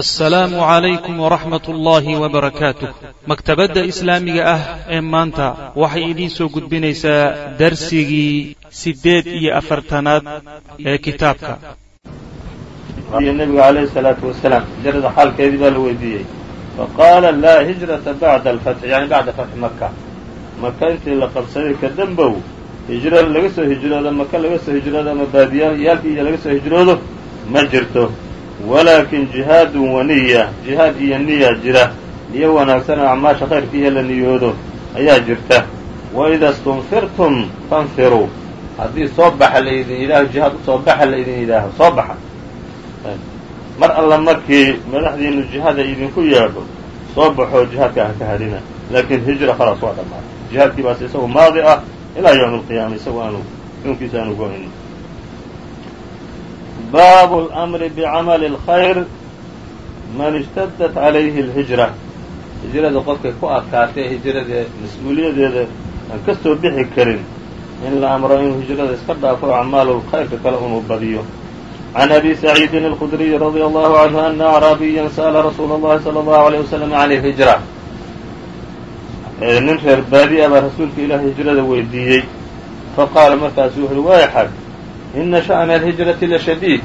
assalaamu calaykum waraxmat ullaahi wabarakaatuh maktabadda islaamiga ah ee maanta waxay idiin soo gudbinaysaa darsigii siddeed iyo afartanaad ee kitaabka. Nebiga alayhi salaatu wasalaam hijrada xaalkeedii baa la weydiiyey. Faqaala laa hijrata bacda alfatxi yani bacda fatxi maka maka intii la qabsaday ka dembow hijro laga soo hijroodo maka laga soo hijroodo ama baadiyayaalkii iyo laga soo hijroodo ma jirto walaakin jihaadun waniya jihaad iyo niya jira. Niyo wanaagsan oo acmaasha khayrkiiyo la niyoodo ayaa jirta. Waida stunfirtum fanfiruu haddii soo baxa laydin yidhaaho jihaad u soo baxa laydin yidhaaho soo baxa. Mar alla markii madaxdiinu jihaada idinku yeedho soo baxoo jihaadka ha ka hadhina. Laakiin hijra khalaas waa dhammaatay jihaadkii baase isagu maadi ah ilaa yawmi alqiyaama isagu aanu xuunkiisa aanu go-in baabu اlأmri bicamali اlkhayr man ishtadat calayhi اlhijra hijrada qofkay ku adkaatay hijradee mas-uuliyadeeda aan ka soo bixi karin in la amro inuu hijrada iska dhaafo o acmaalu lkhayrka kale unuu badiyo can abi saciidin اlkhudriyi radia allahu canhu ana acraabiya sa'la rasuula اllahi salى اllahu عalيه waslm can اlhijra nin reer baadiya baa rasuulka ilaah hijrada weydiiyey faqaala markaasu wuxu uhi wayxag ina sha'na alhijrati la shadiid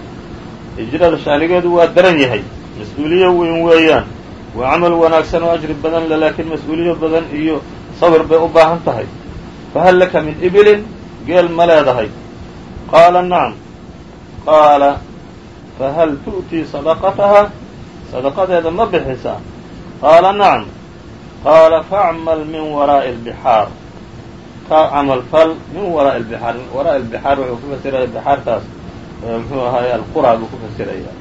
hijrada shaanigeedu waa daran yahay mas'uuliyo weyn weeyaan waa camal wanaagsan oo ajri badan le laakiin mas'uuliyo badan iyo sabir bay u baahan tahay fahal laka min ibilin geel ma leedahay qaala nacam qaala fahal tu'tii sadaqataha sadaqadeeda ma bixisaa qaala nacam qaala facmal min waraa'i albixaar ka camal fal min waraa'i albixaar waraa'i albixaar wuxuu ku fasiraya bixaartaas muxuu ahaay alqura buu ku fasiraya.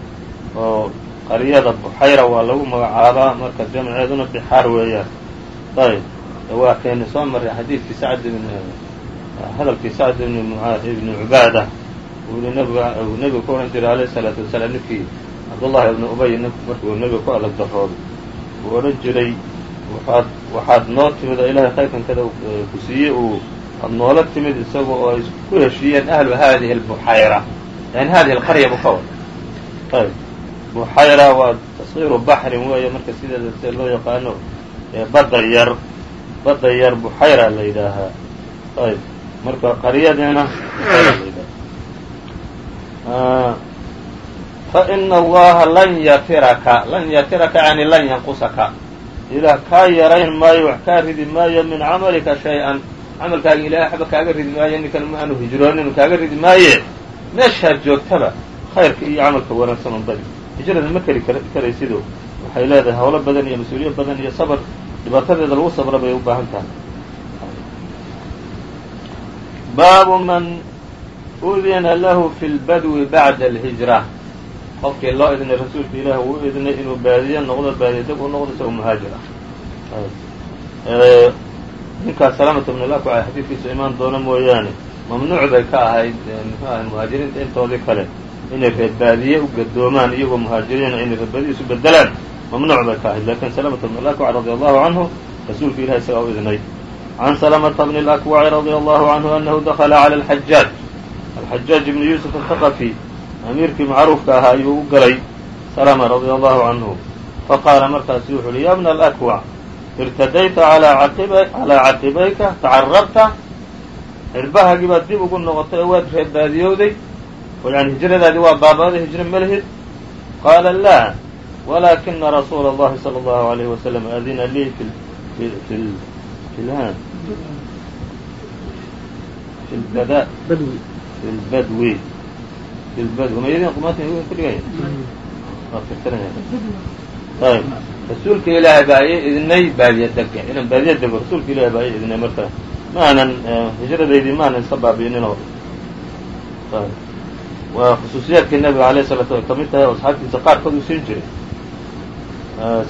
Oo qaryada buxayra waa lagu magacaabaa marka jamceeduna bixaar weeyaan. Ayb waa keeni soo maray xadiidkii sacd ibn hadalkii sacd ibn ibni cubaada. Uu yihi nbiga nebiga ku odhan jiray alayh isalaatu wasalaam ninkii cabdullahi ibni ubay markuu nebiga ku adag darooday uu odhan jiray waxaad waxaad noo timid oo ilaahay khayrkankada ku siiyey uu ad noola timid isaga oo ay ku heshiiyeen ahlu hadihi albuxayra yani hadihi alqarya wada ayb. Buxayra waa taskiiru baxrin weeye marka sideeda sida loo yaqaano badda yar badda yar buxayra la yidhaahaa. Ayb. Marka qaryadiina yidhaha faina allaha lan yatiraka lan yatiraka yani lan yanqusaka ilaah kaa yarayn maayo wax kaa ridi maayo min camalika shay-an camalkaaga ilahay waxba kaaga ridi maayo ninkan ma aanu hijroonin kaaga ridi maaye meeshaad joogtaba khayrka iyo camalka wanaagsan un badi hijrada ma keli karaysido waxay leedahay howlo badan iyo mas'uuliyo badan iyo sabr dhibaatadeeda lagu sabra bay u baahan tahay baabu man udina lahu fi lbadwi bacda alhijra qofkii loo idnay rasuulka ilaah uu idnay inuu baadiye noqdo baadiye deg u noqdo isagoo muhaajir ah ninkaas salaamata bn lakwaca xadiidkiisa imaan doono mooyaane. Mamnuuc bay ka ahayd muxuu muhaajiriinta intoodii kale. Inay reer baadiye u gadoomaan iyagoo muhaajiriina inay reer baadiye isu bedelaan mamnuuc bay ka ahayd laakiin salamata bn lakwac radia allahu canhu rasuulka ilahi isagaa u idnay can salamata bni lakwaci radia allahu canhu anahu dakla cala alxajaaj alxajaaj ibni yuusuf athaqafi amiirkii macruufka ahaa ayuu u galay salama radia allahu canhu faqaala markaasu wuxu uhi ya bna alakwac irtadayta calaa caqibayka tacarabta cirbahaagii baad dib ugu noqotay oo waad reer baadiyowday oo yani hijradaadii waa baaba'day hijro ma lihid qaala laa walaakina rasuula اllahi salى اllahu alayhi wasalam adina lii fi lbadwi ayb rasuulka ilaahay baa i idnay baadiye dega inaan baadiye dego rasuulka ilahay baa i idnay marka ma aanan hijradaydii ma aanan iska baabi'inino waa khusuusiyaadkii nabiga alayh salatu ay ka mid tahay oo asxaabtiisa qaarkood uu siin jiray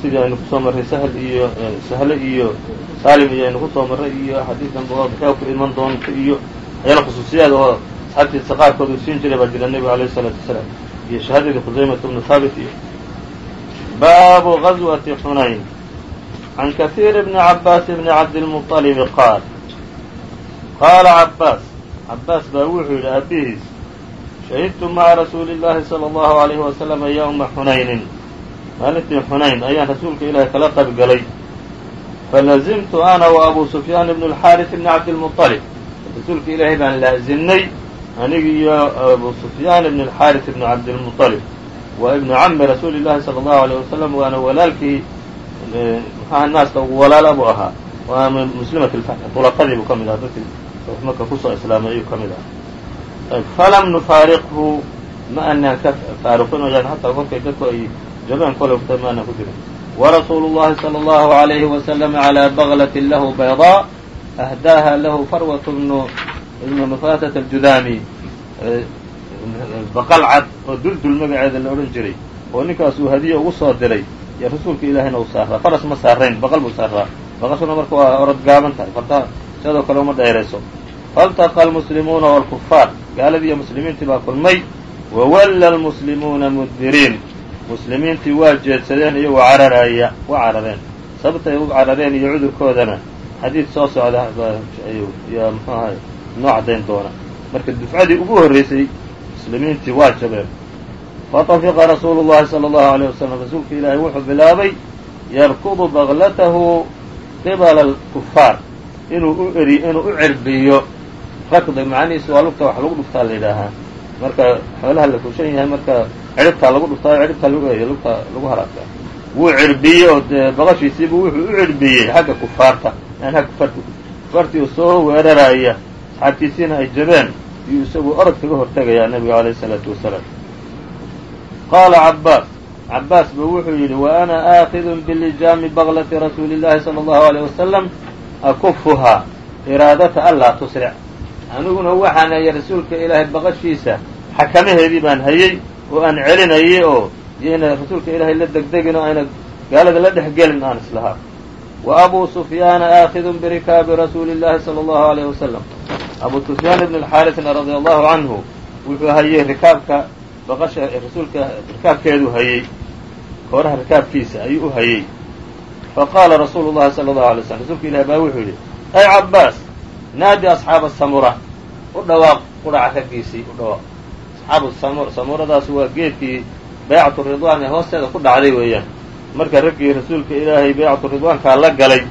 sidii aynu ku soo marray sahl iyo sahle iyo salim iyo aynu ku soo marray iyo xadiidan baa ku iman doonta iyo waxyaala khusuusiyaad asxaabtiisa qaarkood uu siin jiray baa jira nebiga alayh الsalaatu wasalaam iyo shahaadadii khusaymat bnu haabit iyo baabu غazwati xunayn can kahiir bni cabaas bni cabdilmuطalibi qaal qaala cabaas cabaas baa wuxuu yidhi aabihiis shahidtu maca rasuuli اllahi salى اllahu عalayhi wasalama ywma xunaynin maalintii xunayn ayaan rasuulka ilaahay kala qayb galay falazimtu ana wa abu sufyaan ibnu alxaaris ibni cabdilmuطalib rasuulka ilaahay baan laasimnay anigi iyo abu sufyaan ibn alxaaris ibni cabdilmuطalib waa ibnu cami rasuuli llahi sala allahu alayh wasalam waana walaalkii maxaha naaska ugu walaala buu ahaa waana muslimat khulafadii buu ka mid ahaa dadkii marka kusoo islaamay ayuu ka mid ahaa falam nufaariqhu ma anaan ka faaruqin o yani hataa kolkay dadku ay jabeen kolay kutay ma anaan ku jirin warasuulu llahi salى allahu alayhi wasalam calىa baglatin lahu baydaa ahdaaha lahu farwat bnu ibnu nufatat aljudaami baqal cad oo duldul magaceeda la odhan jiray oo ninkaasuu hadiye ugu soo diray iyo rasuulka ilaahayna uu saaraa faras ma saarayn baqal buu saaraa baqashuna marka waa orod gaaban tahay farta sidoo kale uma dheerayso faltaqa almuslimuuna waalkufaar gaaladii iyo muslimiintii baa kulmay wawalla almuslimuuna mudbiriin muslimiintii waa jeedsadeen iyo waa cararaya waa carareen sababtay u carareen iyo cudurkoodana xadiid soo socda iyo mxuu ahay noo caddayn doona marka dufcadii ugu horreysay muslimiintii waa jabeen fatafiqa rasuulu llahi sala allahu alayh wasalam rasuulka ilaahay wuxuu bilaabay yarkudu baglatahu qibala alkufaar inuu u eri inuu u cerbiyo rakda macnihiisu waa lugta wax lagu dhuftaa la yidhaahaa marka xoolaha la fushan yahay marka ciribtaa lagu dhuftaa ciribtaa lagu eriyo lugta lagu haraadkaa wuu cirbiyey oo dee baqashiisiibuu wuxuu u cirbiyey xagga kufaarta yani agga kufaarta kufaartii uu soo weeraraya asxaabtiisiina ay jabeen iyuu isagu orod kaga hortegayaa nabiga alayh isalaatu wasalaam. Qaala cabbaas cabbaas ba wuxuu yidhi wa ana aakidun bilijaami baglati rasuuli llahi sala allahu alayh wasalam akufuhaa iraadata anlaa tusric. Aniguna waxaan hayay rasuulka ilaahay baqashiisa xakamaheedii baan hayey oo aan celinayay oo yayna rasuulka ilaahay la degdegin oo ayna gaalada la dhex gelin aan islahaa. Wa abuu sufyaana aakidun birikaabi rasuuli llahi sala allahu alayh wasalam abu sufyaan ibn alxaarisna radia allahu canhu wuxuu hayey rikaabka baqasha rasuulka rikaabkeedu hayey kooraha rikaabkiisa ayuu u hayey faqaala rasuulu llahi sala allahu alay slam rasuulka ilahi baa wuxuu yidhi ay cabbaas naadi asxaaba samura u dhawaaq quraca raggiisii u dhawaaq. Asxaabu samur samuradaas waa geedkii baycatu ridwaan ee hoosteeda ku dhacday weeyaan. Marka raggii rasuulka ilaahay baycatu ridwaankaa la galay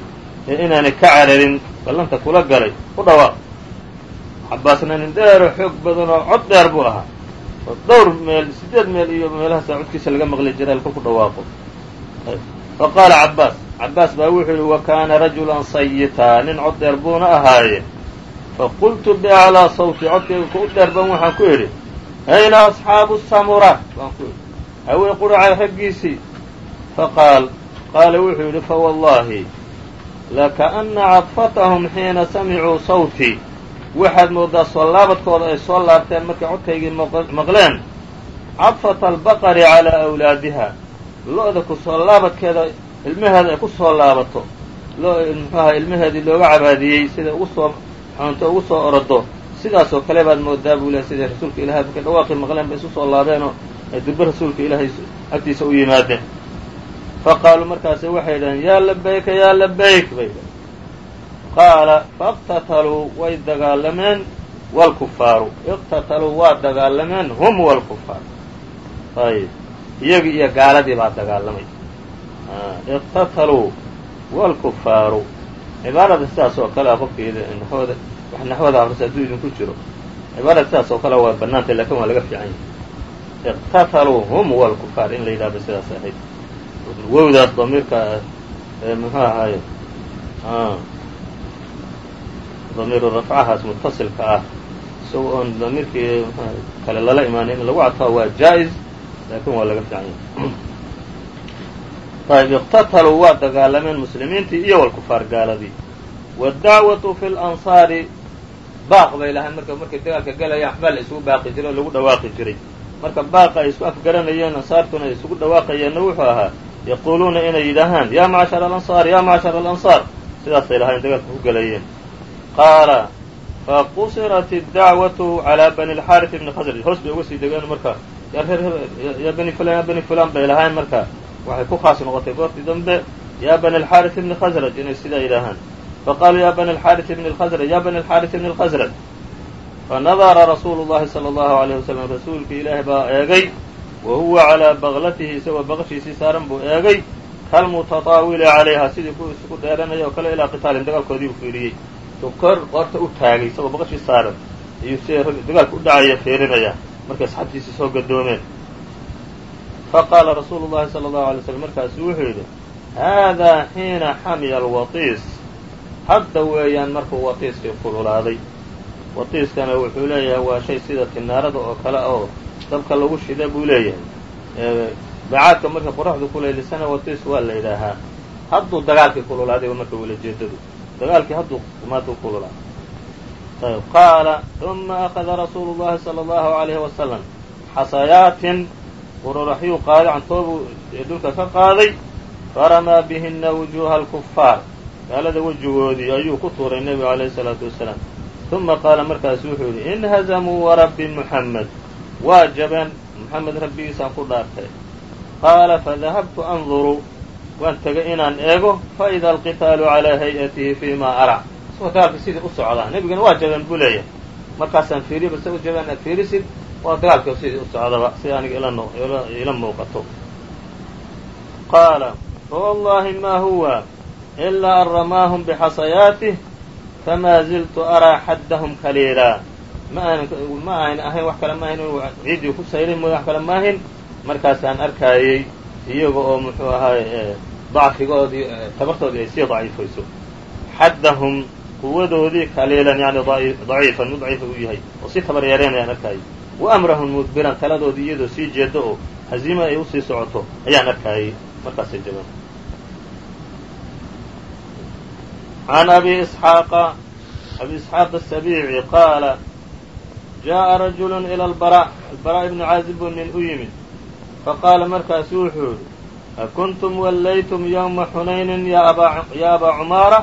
ee inaanay ka cararin ballanta kula galay u dhawaaq cabbaasna nin dheero xoog badan oo cod dheer buu ahaa. Oo dhowr meel siddeed meel iyo meelahaasa codkiisa laga maqli jiray halku ku dhawaaqo. Fa qaala cabbaas cabbaas baa wuxuu yidhi wa kaana rajulan sayitaa nin cod dheer buuna ahaaye. Faqultu biaclaa sawti codkayga ku u dheer ban waxaan ku idhi ayna asxaabu samura. Baan ku idhi hawey quracay raggiisii faqaal qaala wuxuu yidhi fawallahi lakaأna cadfatahum xiina samicuu sawtii waxaad moodaa soo laabadkooda ay soo laabteen markay codkaygii maqleen. Cadfata albaqari calaa awlaadiha. Lo-da ku soo laabadkeeda ilmaheeda ay ku soo laabato. Muxuaha ilmaheedii looga cabaadiyey siday ugu soo xoonto ugu soo orodo. Sidaasoo kale baad moodaa buu lehay siday rasuulka ilahay markay dhawaaqii maqleen bay isu soo laabeenoo ay durbe rasuulka ilaahay agtiisa u yimaadeen. Faqaaluu markaase waxay yidhaheen yaa labayka yaa labayk bay qaala faqtataluu way dagaalameen waalkufaaru iqtataluu waa dagaalameen hum waalkufaar ayb iyagii iyo gaaladii baa dagaalamay. iqtataluu waalkufaaru cibaarada sidaas oo kale a naxwada wax naxwada akrisa hadduu idinku jiro cibaarada sidaas oo kale waa bannaantay laakiin waa laga fiican yahay iqtataluu hum waalkufaar in la yidhahdo sidaas ahayd wowdaas damiirka muxuu ahaaye damiiru rafcahaas mutasilka ah. Isaga oon damiirkii kale lala imaanin in lagu cadfaa waa jaa-is laakin waa laga fiican yahay. Ayb iqtataluu waa dagaalameen muslimiintii iyo walkufaar gaaladii. Waddacwatu fi lansaari baaq bay lahayn. Marka markay dagaalka galayaan waxbaa la isugu baaqi jiray oo lagu dhawaaqi jiray. Marka baaqa ay isku afgaranayeen ansaartuna ay isugu dhawaaqayeenna wuxuu ahaa yaquuluuna inay yidhaahaan yaa macshara alansaar yaa macshara alansaar. Sidaasay lahayn dagaalka ku galayeen qaala faqusirat اdacwatu calىa bani اlxaariث ibni khasraj hoos bay uga sii degeen marka yaa reer yaa bani fulan yaa bani fulan bay lahayn marka waxay ku khaas noqotay goortii dambe yaa bani اlxaariث ibni khasraj inay sidaa yidhaahaan faqaaluu ya bani اlxaariث ibni اlkhasraj ya bani اlxaariث ibni اlkhasraj fanadara rasuulu llahi salى اllahu عalيyه wasalam rasuulka ilaahi baa eegay wa huwa calaa baklatihi isagoo baqashiisii saaran buu eegay kalmutataawili calayha sidii kuwa isugu dheeranaya oo kale ilaa qitaalin dagaalkoodii uu fiiriyey kor qoorta u taagay isagoo baqashii saaran ayuu si dagaalka u dhacaya fiirinaya markay asxaabtiisii soo gadoomeen. Faqaala rasuulu llahi sala allahu alay slam markaasu wuxuu yidhi haadaa xiina xamiya alwatiis hadda weeyaan markuu watiiskii kululaaday. Watiiskana wuxuu leeyahay waa shay sida tinaarada oo kale oo dabka lagu shida buu leeyahay. Bacaadka marka qoraxdu kulaylisana watiis waa la yidhaahaa. Hadduu dagaalkii kululaaday marka wala jeedadu dagaalkii hadduu maaduu kululaaday ayb qaala uma akada rasuulu llahi sala allahu alayhi wasalam xasayaatin qururaxyuu qaaday cantoobuu dhulka ka qaaday faramaa bihina wujuuha alkufaar gaalada wejigoodii ayuu ku tuuray nebigu alayhi salaatu wasalaam. Uma qaala markaasu wuxuu yidhi inhazamuu warabbi muxamed waa jabeen muxamed rabbigiisaan ku dhaartay. Qaala fadahabtu anduru waan tegay inaan eego faida alqitaalu calaa hay'atihi fii ma ara dagaalka sidii u socdaa nebigana waa jabeen buu leeyahay. Markaasaan fiiriya base u jabeen aad fiirisid waa dagaalka sidii u socdaba si aniga ila muuqato. Qaala fawallahi ma huwa ilaa an ramaahum bixasayaatih famaa ziltu araa xaddahum kaliilaa ma aanan ma ayn ahayn wax kale ma ahayn inuu ciiddii ku mooya wax kale ma ahayn markaasaan arkaayey iyaga oo muxuu ahaay dacfigoodii tabartoodii ay sii daciifayso. Xaddahum quwadoodii kaliilan yani daciifan mid daciifa u yahay oo sii tabar yeeranayaan arkaayo wa amrahum mudbiran taladoodii iyadoo sii jeeda oo haziima ay u sii socoto ayaan arkaayay markaasay jabaan an abi isxaaqa abi isxaaq asabiici qaala jaءa rajulu ilى albara albara ibnu caazib buu nin faqaala markaasu wuxuu yidhi akuntum wallaytum yowma xunaynin ya abaa cumaara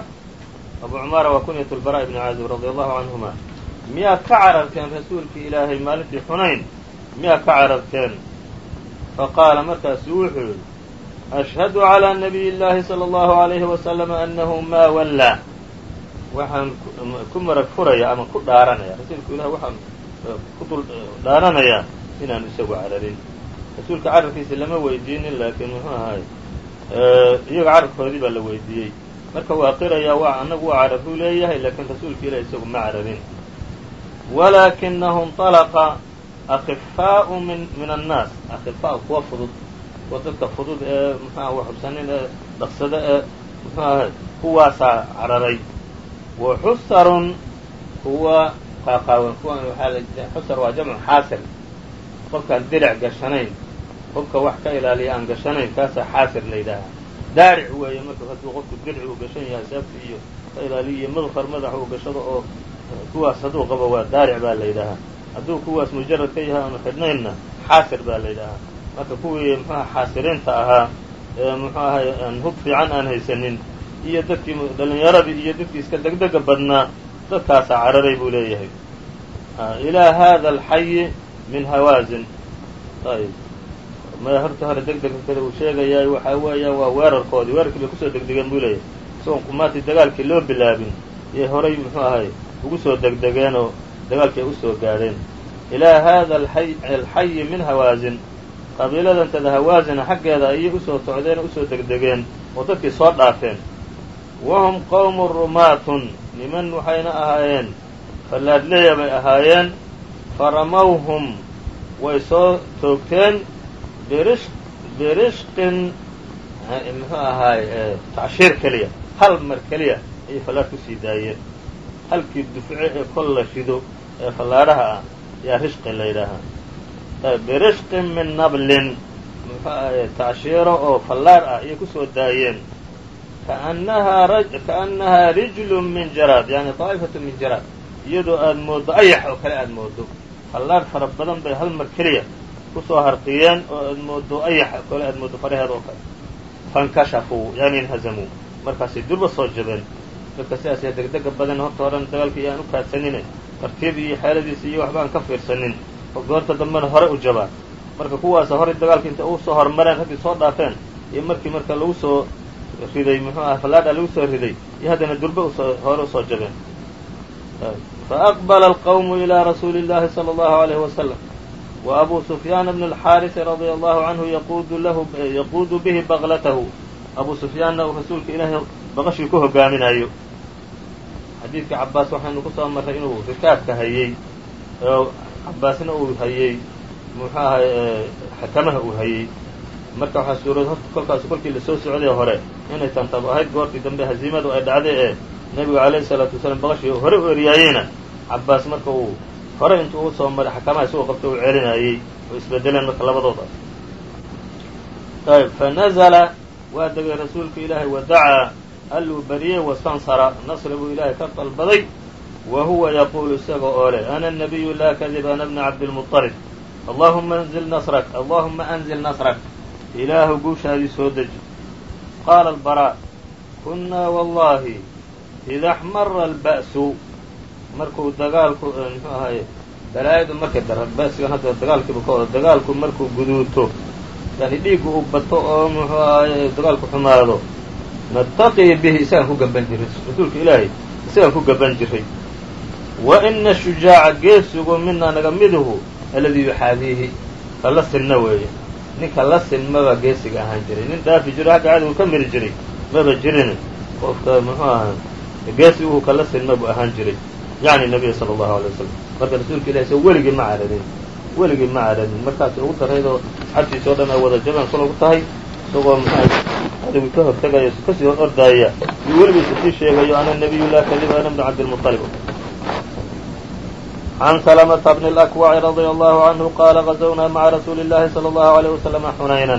abuu cumaara waa kunyatu lbaraa ibni caazib radi allahu canhuma miyaad ka cararteen rasuulkii ilaahay maalintii xunayn miyaad ka cararteen faqaala markaasu wuxuu yidhi ashhadu calىa nabiy llaahi salى allahu alayhi wasalam annahu maa wallaa waxaan ku marag furaya ama ku dhaaranaya rasuulku ilahay waxaan ku dul dhaaranayaa inaan isagu cararin rasuulka cararkiisa lama weydiinin laakiin muxuu ahaay iyaga cararkoodii baa la weydiiyey. Marka waa qirayaa waa annagu waa cararuu leeyahay laakiin rasuulka ilahi isagu ma cararin walaakinahum طalaqa akifaau min annaas. Akifaa kuwa fudud kuwa dadka fudud ee muxuaha waxubsanin ee dhaqsada ee muxuu ahay kuwaasaa cararay. Wa xusarun kuwa qaaqaawan waxaa xusar waa jamcu xaasir. Qofkaan dirac gashanayn qofka wax ka ilaaliya aan gashanayn kaasaa xaasir la yidhaahaa daaric weeye marka hadduu qofku dirci uu gashan yahay saabti iyo ka ilaaliya iyo madfar madax uu gashado oo kuwaas hadduu qabo waa daaric baa la yidhaahaa hadduu kuwaas mujarad ka yahay aanu xidhnaynna xaasir baa la yidhaahaa marka kuwii muxuaha xaasiriinta ahaa ee muxuu ahay hub fiican aan haysanin iyo dadkii dhalinyaradii iyo dadkii iska degdega badnaa dadkaasaa cararay buu leeyahay. Ilaa hada alxayi min hawaazin ayb ma horta hore degdega kale uu sheegayaa waxaa weeya waa weerarkoodii. Weerarkii bay ku soo degdegeen buu leeyahay. Isagoon kumaatii dagaalkii loo bilaabin iyo horay muxuu ahay ugu soo degdegeen oo dagaalkii ay u soo gaadheen. Ilaa hada alxayi min hawaazin qabiiladantada hawaasina xaggeeda ayay u soo socdeen oo u soo degdegeen oo dadkii soo dhaafeen. Wahum qowmun rumaatun niman waxayna ahaayeen. Fallaadleya bay ahaayeen. Faramawhum way soo toogteen birishqin muxuu ahaay tacshiir keliya hal mar keliya ayay fallaadh ku sii daayeen halkii dufce ee kol la shido ee fallaadhaha ah ayaa rishqin la yidhaahaa birishqin min nablin muxuu ahay tacshiiro oo fallaar ah ayay ku soo daayeen kaannahaa rijlun min jaraad yani daa'ifatu min jaraad iyadoo aada mooddo ayax oo kale aada mooddo fallaar fara badan bay ku soo harqiyeen oo aad mooddo ayax oo kale aada mooddo faraheed oo kale. Fankashafuu yani inhazamuu markaasay durba soo jabeen. Dadka sidaasee degdega badan horta horan dagaalkii iyaan u kaadsanine tartiibdii iyo xeeladiisa iyo waxba aan ka fiirsanin oo goorta dambena hore u jabaan. Marka kuwaasa horay dagaalka inta u soo hormareen raggii soo dhaafeen iyo markii marka lagu soo riday muxuu aha fallaadha lagu soo riday iyo haddana durbe u soo hore u soo jabeen. Faaqbala alqawmu ilaa rasuuli llahi sala allahu alayhi wasalam bn اlxaarisi radia allahu canhu yaquudu lahu yaquudu bihi baklatahu abu sufyaanna uu rasuulka ilaahay baqashii ku hogaaminayo xadiidka cabaas waxaynu ku soo marray inuu rikaabka hayey cabaasna uu hayey muxuu ahay xakamaha uu hayey marka waxaa suurad horta kolkaas kolkii la soo socday hore inay tantab ahayd goortii dambe haziimadu ay dhacday ee nebigu calayhi salaatu wasalaam baqashii hore u eryaayeyna cabaas hore intuu u soo maray xakamaha isagoo qabta uu celinayey oo isbedeleen marka labadooda. Ayb fanazla waa degay rasuulka ilaahay wadacaa alluu bariyey wastansara nasri buu ilaahay ka dalbaday wa huwa yaquulu isaga oo leh ana nabiyu laa kadib ana bna cabdilmuطalib allahuma anzil nasrak allahuma anzil nasrak. Ilaahu guushaadii soo deji. Qaala albaraa kunnaa wallahi ida axmara alba'su markuu dagaalku muxuu ahaye balaayadu markay dara ba'sigan hadda dagaalkiibu ka wada dagaalku markuu guduuto yani dhiiggu uu bato oo muxuu ahaye dagaalku xumaado nattaqii bihi isagaan ku gaban jiray rasuulka ilaahay isagaan ku gaban jiray wa ina shujaaca geesigu minaa naga miduhu alladii yuxaadiihi kala sinna weeye. Ninka la sinmaba geesiga ahaan jiray nin dhaafi jiro xagga cadowga ka miri jiray maba jirin. Qofka muxuu ahaa geesigu kala sinma buu ahaan jiray yacni nabiya sala allahu alay wasalam marka rasuulka ilahi sa weligii ma caradin weligii ma caradin markaas ugu daraydoo xabtiisa o dhan ay wada jabaan kulagu tahay isagoo muxua cadowgii ka hortegaya kasii hor ordaaya iyo weligiisa sii sheegayo ana nabiyu laa kadiba ana bnu cabdilmuطalib عن سلمة بن الأكوع رضي الله عنه قال غزwnaa mعa رasuuل اللahi صلى الله عليه وسلم xنayنا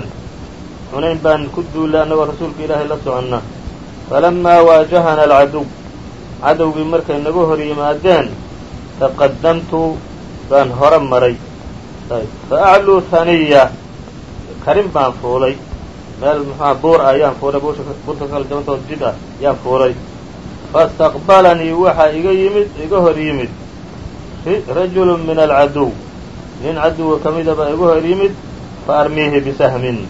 xunayn baan ku duullay annagoo rasuulka ilaahay la soconna فلما waaجaهna العadو cadowgii markay nagu hor yimaadeen taqadamtu baan hore maray. Faacluu haniya karin baan fuulay. Meel muxua ah, buur ah yaan fuulay buurta kala jabantood jid ah yaan fuulay. Fastaqbalanii waxaa iga yimid iga hor yimid. Rajulun min alcaduw nin caduwa ka mida baa iga hor yimid fa armiihi bisahmin.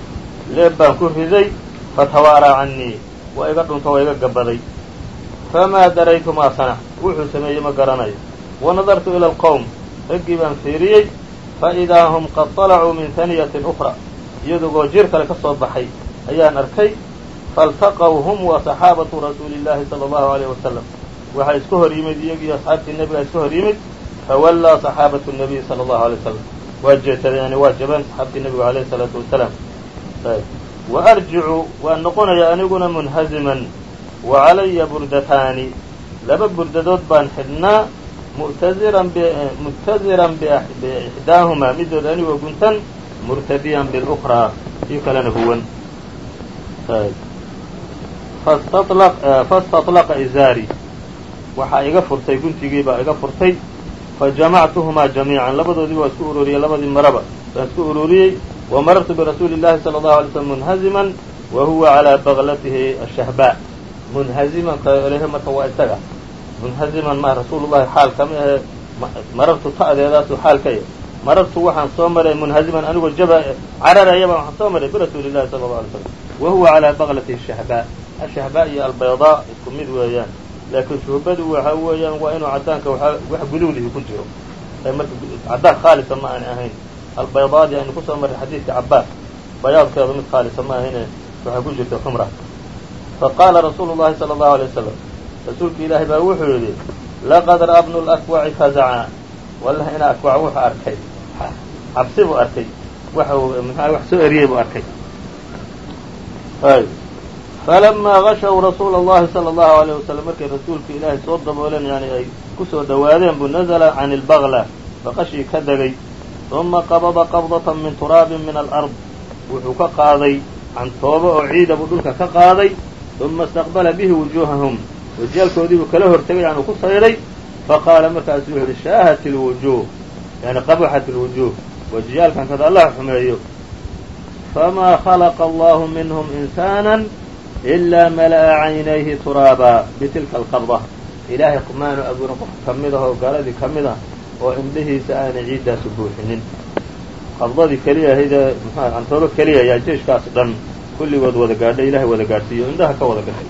Leeb baan ku riday fatawaaraa canii waa iga dhunto waa iga gabaday famaa daraytu maa sanac wuxuu sameeyey ma garanayo wanadartu ila alqowm raggii baan fiiriyey faidaa hum qad طalacuu min haniyatin ukra iyadugoo jier kale ka soo baxay ayaan arkay faltaqow hum wa saxaabatu rasuuli illaahi sala allahu alayh wasalam waxaa isku hor yimid iyagii asxaabtii nebigaa isku hor yimid fawallaa saxaabatu nabiyi sala allahu alay wasalam waa jeetadeen yani waa jabeen saxaabtii nebigu alayhi salaatu wasalaam wa arjicu waan noqonayaa aniguna munhaziman wa calaya burdataani laba burdadood baan xidhnaa mu'taziran mu'taziran biixdaahumaa midood anigoo guntan murtadiyan biاlأkraa io kalena huwan faاstaطlaqa izaari waxaa iga furtay guntigii baa iga furtay fajamactuhumaa jamiican labadoodii waa isku ururiyey labadii maraba baan isku ururiyey wa marartu birasuuli llahi sala allahu alay slm munhaziman wa huwa calaa baglatihi ashahbaa munhaziman kalehe marka waa isaga. Munhaziman ma rasuulullahi xaal kama ahe marartu ta'deedaasu xaal ka yahy marartu waxaan soo maray munhaziman anigoo jaba cararayaba waxaan soo maray birasuuli llahi sala allahu alay slam wa huwa calaa baglatihi ashahbaa ashahbaa iyo albaydaa isku mid weeyaan. Laakiin shuhbadu waxa weeyaan waa inuu caddaanka wax guduulihi ku jiro. Caddaan khaalisa ma aani ahayn. Albaydaadii aynu ku soo marray xadiidka cabaas bayaadkeedu mid khaalisa ma ahayne waxay ku jirta xumra faqaala rasuulu llahi sala allahu alay wasalam rasuulka ilaahay baa wuxuu yidhi laqad ra'a bnu lakwaci fazaca wallahi ina akwac wuxuu arkay cabsi buu arkay waxa mxua wax soo eriyey buu arkay falamaa gashaw rasuula allahi sala allahu alayh wasalam markay rasuulka ilaahay soo dabooleen yani ay ku soo dhowaadeen buu nazla can ilbagla baqashii ka degay uma qabada qabdatan min turaabin min alard wuxuu ka qaaday cantoobo oo ciida buu dhulka ka qaaday uma istaqbala bihi wujuuhahum wajiyaalkoodii buu kala hortegay yani ku sayday faqaala markaasu wuxu uhi shaahat ilwujuuh yani qabuxat ilwujuuh wajiyaalkan kada allah xumeeyo famaa khalaqa allahu minhum insaana ilaa mala'a caynayhi turaaba bitilka alqabda ilaahay maanu abuurin qof ka mid ah oo gaaladii ka mid ah oo indhihiisa aanay ciiddaasu buuxinin qabdadii keliya ahaydee muxua cantoobo keliya kulligood wada gaadha ilahay wada gaadhsiiyo indhaha ka wada gashay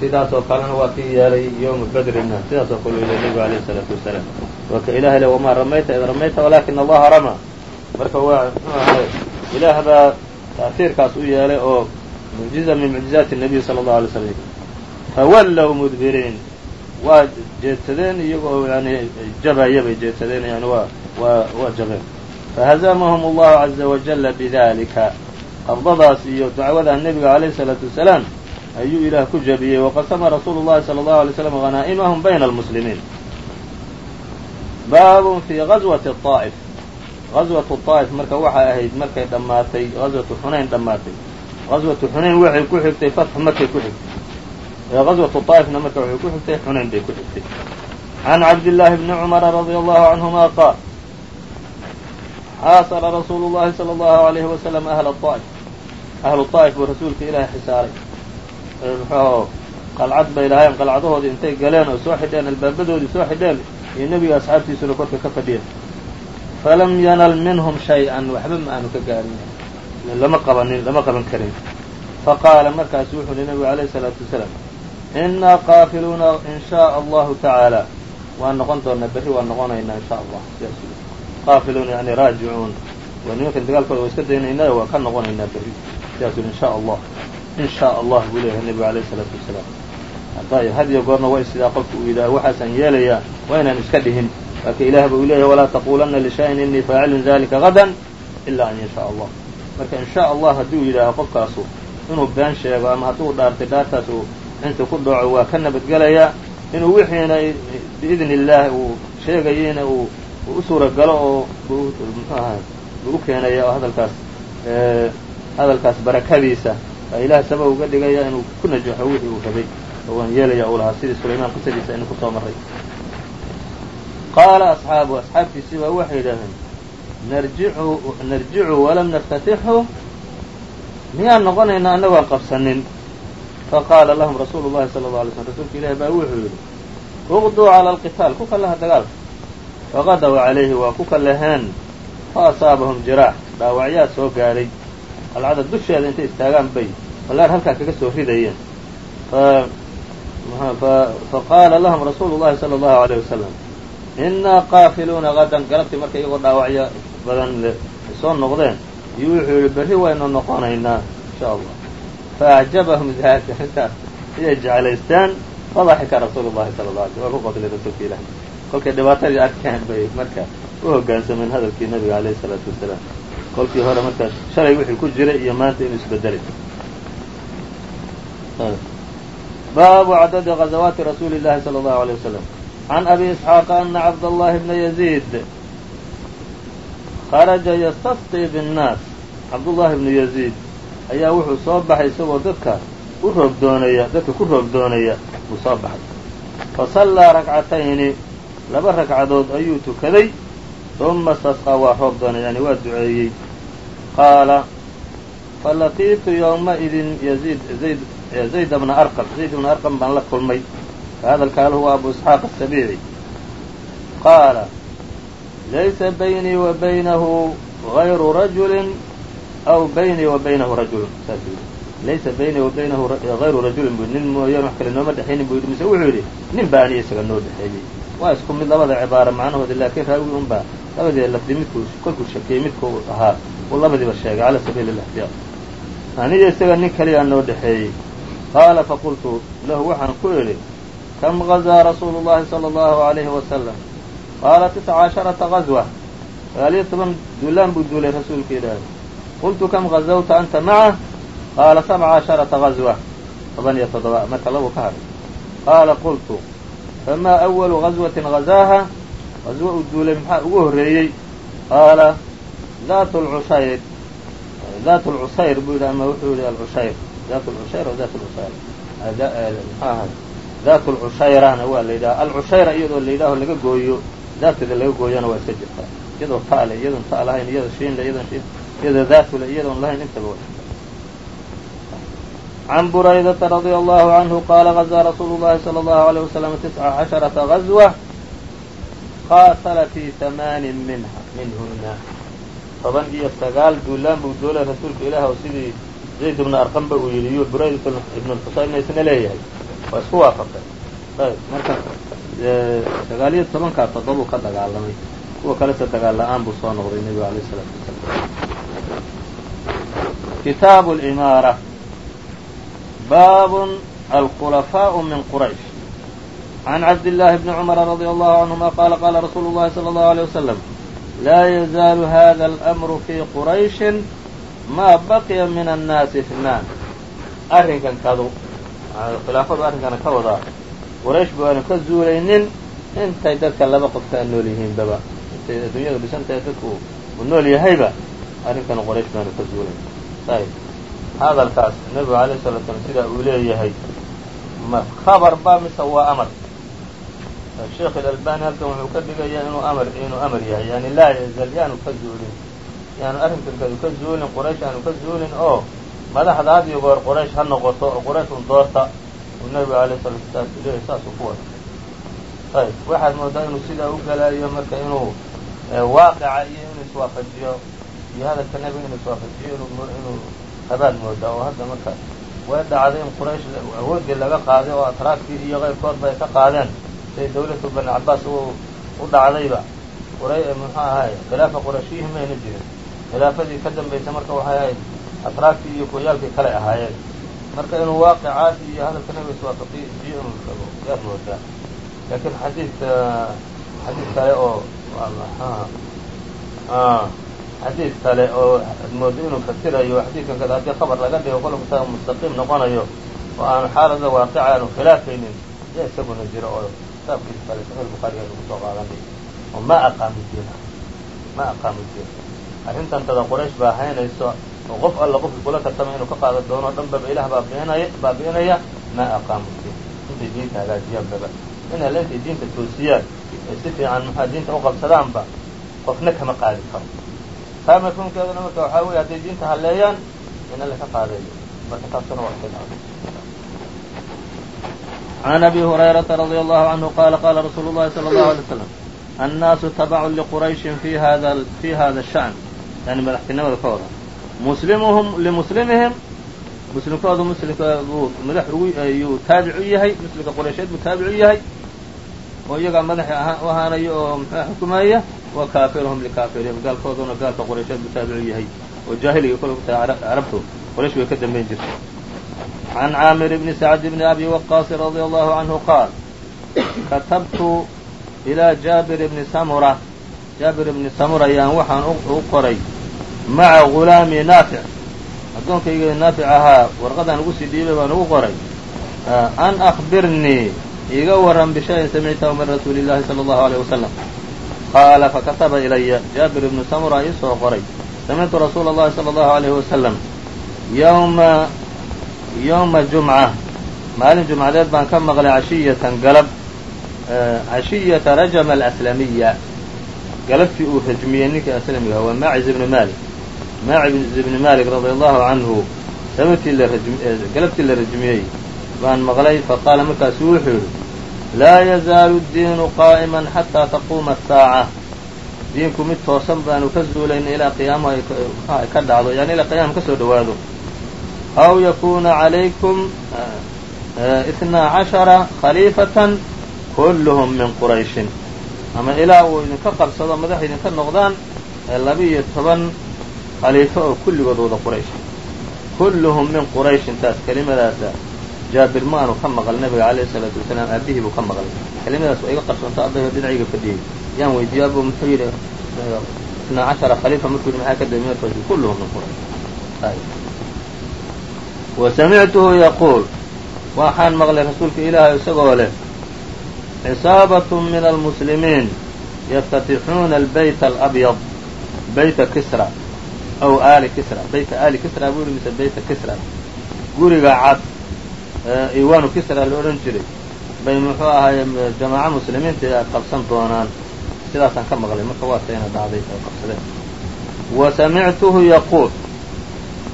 sidaas oo kalena waa kii yeelay yowma badrina sidaas oo kale u yelay alayhi isalaatu wasalaam. Waa ilahay le wamaa ramayta id ramayta walaakina allaha rama. Marka waa muxuu ilaah baa taafiirkaas u yeelay oo mucjiza min mucjizaati nabiy sala allahu alay slam fawallow mudbiriin waa jeedsadeen iyagoo yani jabaya jeedsadeen yani waa waa waa jabeen. Fahazamahum allahu caza wajala bidalika ardadaas iyo dacwada nebiga alayh salaatu wasalaam ayuu ilaah ku jabiyey. Waqasama rasuulu llahi sala allahu alay slam hanaa'imahum bayna almuslimiin. Baabun fii gaswati aa'if gaswatu aa'if marka waxay ahayd markay dhammaatay gaswatu xunayn dhammaatay. Gaswatu xunayn waxay ku xigtay fatxu markay ku xigtay. Gaswatu aa'ifna marka waxay ku xigtay xunayn bay ku xigtay. Can cabdillaahi bni cumara radia allahu canhuma qaal xaasara rasuulu llahi sala allahu alayhi wasalam ahla aa'if ahlu طaa'if buu rasuulka ilaahay xisaaray muxuu qalcad bay lahaayeen qalcadahoodii intay galeen oo soo xidheen albaabadoodii soo xidheen iyo nebiga asxaabtiisuna korka ka fadhiyeen falam yanal minhum shay-an waxba ma aanu ka gaarin lama qabanin lama qaban karin faqaala markaasu wuxuu yihi nebigu alayhi salaatu wasalaam innaa qaafiluuna in shaء allahu tacaala waan noqon doonaa berri waan noqonaynaa in sha allah qaafiluuna yani raajicuun waa nimankan dagaalkooda waa iska daynaynaa waa ka noqonaynaa berri sidaas in sha allah in shaa allah buu leeyahay nebigu alayh isalaatu wasalaam ayb had iyo goorna way sidaa qofku uu yidhaaho waxaasaan yeelayaa waa inaan iska dhihin laakiin ilaah ba uu leeyahay walaa taquulanna lishayin inii faacilun dalika gadan ilaa an yashaa allah marka in allah hadduu yidhaaho qofkaasu inuu been sheego ama hadduu dhaartay dhaartaas uu inta ku dhaco waa ka nabadgelayaa inuu wixiina biidni illaah uu sheegayeyna uu u suura oo muxuu ahay uu u keenaya oo hadalkaas hadalkaas barakadiisa baa ilaah sabab uga dhigaya inuu ku najaxo wixii uu rabay oo waan yeelaya uu lahaa sidii sulaymaan qisadiisa aynu ku soo marray. Qaala asxaabu asxaabtiisii baa waxay yidhahdeen narjicu narjicu walam naftatixu miyaan noqonaynaa annagoon qabsanin? Faqaala lahum rasuulu llahi sala alla alay slm rasuulka ilahi baa wuxuu yidhi uqduu cala alqitaal ku kallaha dagaalka faqadaw calayhi waa ku kallaheen? Fa asaabahum jiraax dhaawacyaa soo gaadhay qalcada dusheeda intay istaagaan bay ballaar halkaa kaga soo ridayeen. Faqaala lahum rasuulu llahi sala allahu alayh wasalam innaa qaafiluuna gadan galabtii marka iyagoo dhaawacyo badan le soo noqdeen iyo wuxuu yidhi berri waynu noqonaynaa insha allah. Faacjabahum daalika arrintaas iyay jeclaysteen fadaxika rasuulu llahi sala la alay sl waa ku qodlay rasuulka ilahi kolkay dhibaatadii arkeen bay marka u hoggaansameen hadalkii nabiga alayhi isalaatu wasalaam kolkii hore markaas shalay wixii ku jiray iyo maanta inuu isbedelay baabu cadadi غazawaati rasuuli الlahi salى الlahu عalيه waslم can abi isxaaqa ana cabdالlahi bna yaziid kharaja yastasqi bالnaas cabdullahi bnu yaziid ayaa wuxuu soo baxay isagoo dadka u roob doonaya dadka ku roob doonaya buu soo baxay fasallaa rakcatayni laba ragcadood ayuu tukaday uma istasqaa waa roob doonay yani waa duceeyey qaala falaqiitu ywmaidin yaziid zayd zayd bna arqam zayd bna arqam baan la kulmay hadalkaal huwa abu isxaaq asabiici qaala laysa baynii wa baynahu غayru rajulin aw baynii wa baynahu rajulun saas laysa baynii wa baynahu hayru rajulin bu nin mooyaan wax kale nooma dhexaynin bu yidhi mise wuxuu yidhi nin baa aniga isaga noo dhexeeyey waa isku mid labada cibaaro macnahoodi laakiin raawi un baa labadii lafdi midkuu kolkuu shakiyey midkuu ahaa uu labadiiba sheegay cala sabiili اlاxtiyaaq aniga isaga nin kaliyaa noo dhexeeyey qaala faqultu lahu waxaan ku idhi kam gazaa rasuulu llahi salى اllahu عalayhi wasalam qaala tisca casharata gazwa sagaaliyo toban duulaan buu duulay rasuulka ilaahi qultu kam gazawta anta macah qaala sabca casharata gazwa toban iyo toddoba marka labuu ka hadhay qaala qultu famaa awalu gazwatin gazaaha gazwo uu duulay maxaa ugu horreeyey? Qaala daat lcushayr daat lcusayr buu yidhi ama wuxuu yihi alcushayr daat lcushayr o daat lcusayr muxuu ahay? Daat lcushayrana waa la yidhaha. Alcushayra iyadoo la yidhaaho laga gooyo daateda laga gooyona waa iska jirtaa iyadoo ta'le iyadoon ta' lahayn iyadoo shiinle iyadoon shiin iyadoo daatule iyadoon lahayn intaba waa can buraydata radia allahu canhu qaala gazaa rasuulu llahi salى allahu alayh wasalam tisca casharata gazwa qaatala fi hamaanin minha minhuna toban iyo sagaal duulaan buu doolay rasuulka ilaah oo sidii zayd ibna arqamba uu yidhi iyo buraydat ibn xusaynna isna leeyahay. Waa isku waafaqay marka sagaaliyo tobankaa toddobuu ka dagaalamay. Kuwa kalese dagaal la'aan buu soo noqday nebigu alayh isalaatu wasalaam. Kitaabu limaara baabun alkhulafaau min quraysh can cabdillaahi bni cumara radia allahu canhuma qaala qaala rasuulu llahi sala allahu aleyh wasalam laa yazaalu hada alamru fii qurayshin maa baqiya min annaasi itnaan arrinkan kadu khilaafadu arrinkana ka wadaa quraysh ba aanu ka zuulaynin intay dadka laba qof kaa nool yihiinbaba intay adduunyadu dhisantahay dadku uu nool yahayba arrinkana quraysh baanu ka zuulayn ayb hadalkaas nebigu alayh salatu slam sidaa uu leeyahay ma khabar ba mise waa amar sheekh ilalbani halkan wuxuu ka dhigayaa inuu amar inuu amar yahay yani laa yazal yaanu ka zuulin yaanu arrinkankadu ka zuulin quraysh aanu ka zuulin oo madaxda had iyo goor quraysh ha noqoto oo quraysh un doorta uu nebigu alayh salatu salaam leeyahay saasuu ku wada ayb waxaad moodaa inuu sidaa u galaayo marka inuu waaqica iyo inuu iswaafajiyo iyo hadalka nebiga inuu iswaafajiyo inuu habaad moodaa oo hadda marka way dhacday in quraysh awooddii laga qaaday oo atraafkii iyo qayrkoodba ay ka qaadeen siay dawlatu bani cabaas u dhacdayba quray muxuu ahay khilaafa qurashiyihi mayna jirin. Khilaafadii ka dambaysa marka waxay ahayd atraafkii iyo kuyaalkii kale ahaayeen. Marka inuu waaqicaas iyo hadalka nebiga iswaafaqiyo inuu shago yaad moodaa laakiin xadiidka xadiid kale oo xadiid kale oo moodo inuu fasirayo xadiidkan kada haddii khabar laga dhigo kolkusa mustaqiim noqonayo oo aanu xaalada waaqica khilaafaynin ya isaguna jiro oo kitaabkiisa kale saxiix bukhaariga lagu soo qaadanay oo ma aqaamu diina ma aqaamu diin arrintan tada quraysh baa haynayso oo qof alla qofkii kula tartamay inuu ka qaada doono o dhan baba ilaah baabiinaya baabi'inaya ma aqaamu diin intay diinta hagaajiyaan baba in alle intay diinta toosiyaan ay si fiican maxaa diinta u qabsadaanba qofna kama qaadi karo taa mafhuumkeeduna marka waxaa weeye hadday diinta halleeyaan in alle ka qaadayo marka taasuna waa can abi hurayrata radia allahu canhu qaala qaala rasuulu llahi sala allahu alay slam annaasu tabacun liqurayshin fi hada fi hada shan yani madaxtinimada ka hora muslimuhum limuslimihim muslimkooda muslimka buu madax ugu ayuu taabic u yahay muslimka quraysheed buu taabic u yahay oo iyagaa madaxi u ahaanayo oo muxuu xukumaaya wa kaafiruhum likaafirihim gaalkooduna gaalka quraysheed buu taabic u yahay oo jaahiliga kole ku tahay carabtu qoraysh way ka dambayn jirta can caamir bni sacd bni abi waqaasi radia allahu canhu qaal katabtu ilaa jaabir bni samura jaabir bni samura ayaan waxaan u qoray maca gulaami naafic addoonkayga naafic ahaa warqadaan ugu sii dhiibay baan ugu qoray an akhbirnii iiga waran bishayin samictahu min rasuuli illahi sala allahu aleyh wasalam qaala fakataba ilaya jaabir ibnu samura iisoo qoray samictu rasuula allahi sala allahu aleyhi wasalam yowma yowma jumca maalin jumcadeed baan ka maqlay cashiyatan galab cashiyata rajama alaslamiya galabtii uu rajmiyey ninkii aslamiga waa maaciz ibni malik maaciz ibni malik radia allahu canhu sababtii galabtii la rajmiyey baan maqlay faqaala markaasu wuxuu yidhi laa yazaalu diinu qaa'iman xataa taquuma asaaca diinku mid toosan baanu ka zuulayna ilaa qiyaamaha ka dhacdo yani ilaa qiyama ka soo dhowaado aw yakuna calaykum itnaa cashara khaliifatan kulluhum min qurayshin ama ilaa uu idinka qabsado madax idinka noqdaan laba-iyo toban khaliifo oo kulligood wada quraysh kulluhum min qurayshin taas kelimadaasa jaabir ma aanu ka maqal nabiga alayh isalaatu wasalaam aabihii buu ka maqlay kelimadaas waa iga qarsoonto abaho dhinacayga fadhiyey yaan weydiiye abu muxuu yidhi itnaa cashara khaliifa markuu yidhi maxaa ka damey markaasu kulluhum min quraysh wasamictuhu yaquul waxaan maqlay rasuulka ilaahay isagoo leh cisaabaة min almuslimiin yaftatixuuna albayt alabyad bayta kisra aw aali kisra bayta aali kisra buu yihi mise bayta kisra guriga cad iwaanu kisra la odhan jiray bay muxuu ahaye jamaaco muslimiinta ay qabsan doonaan sidaasaan ka maqlay marka waa sayna dhacday ay qabsadeen wa samictuhu yaquul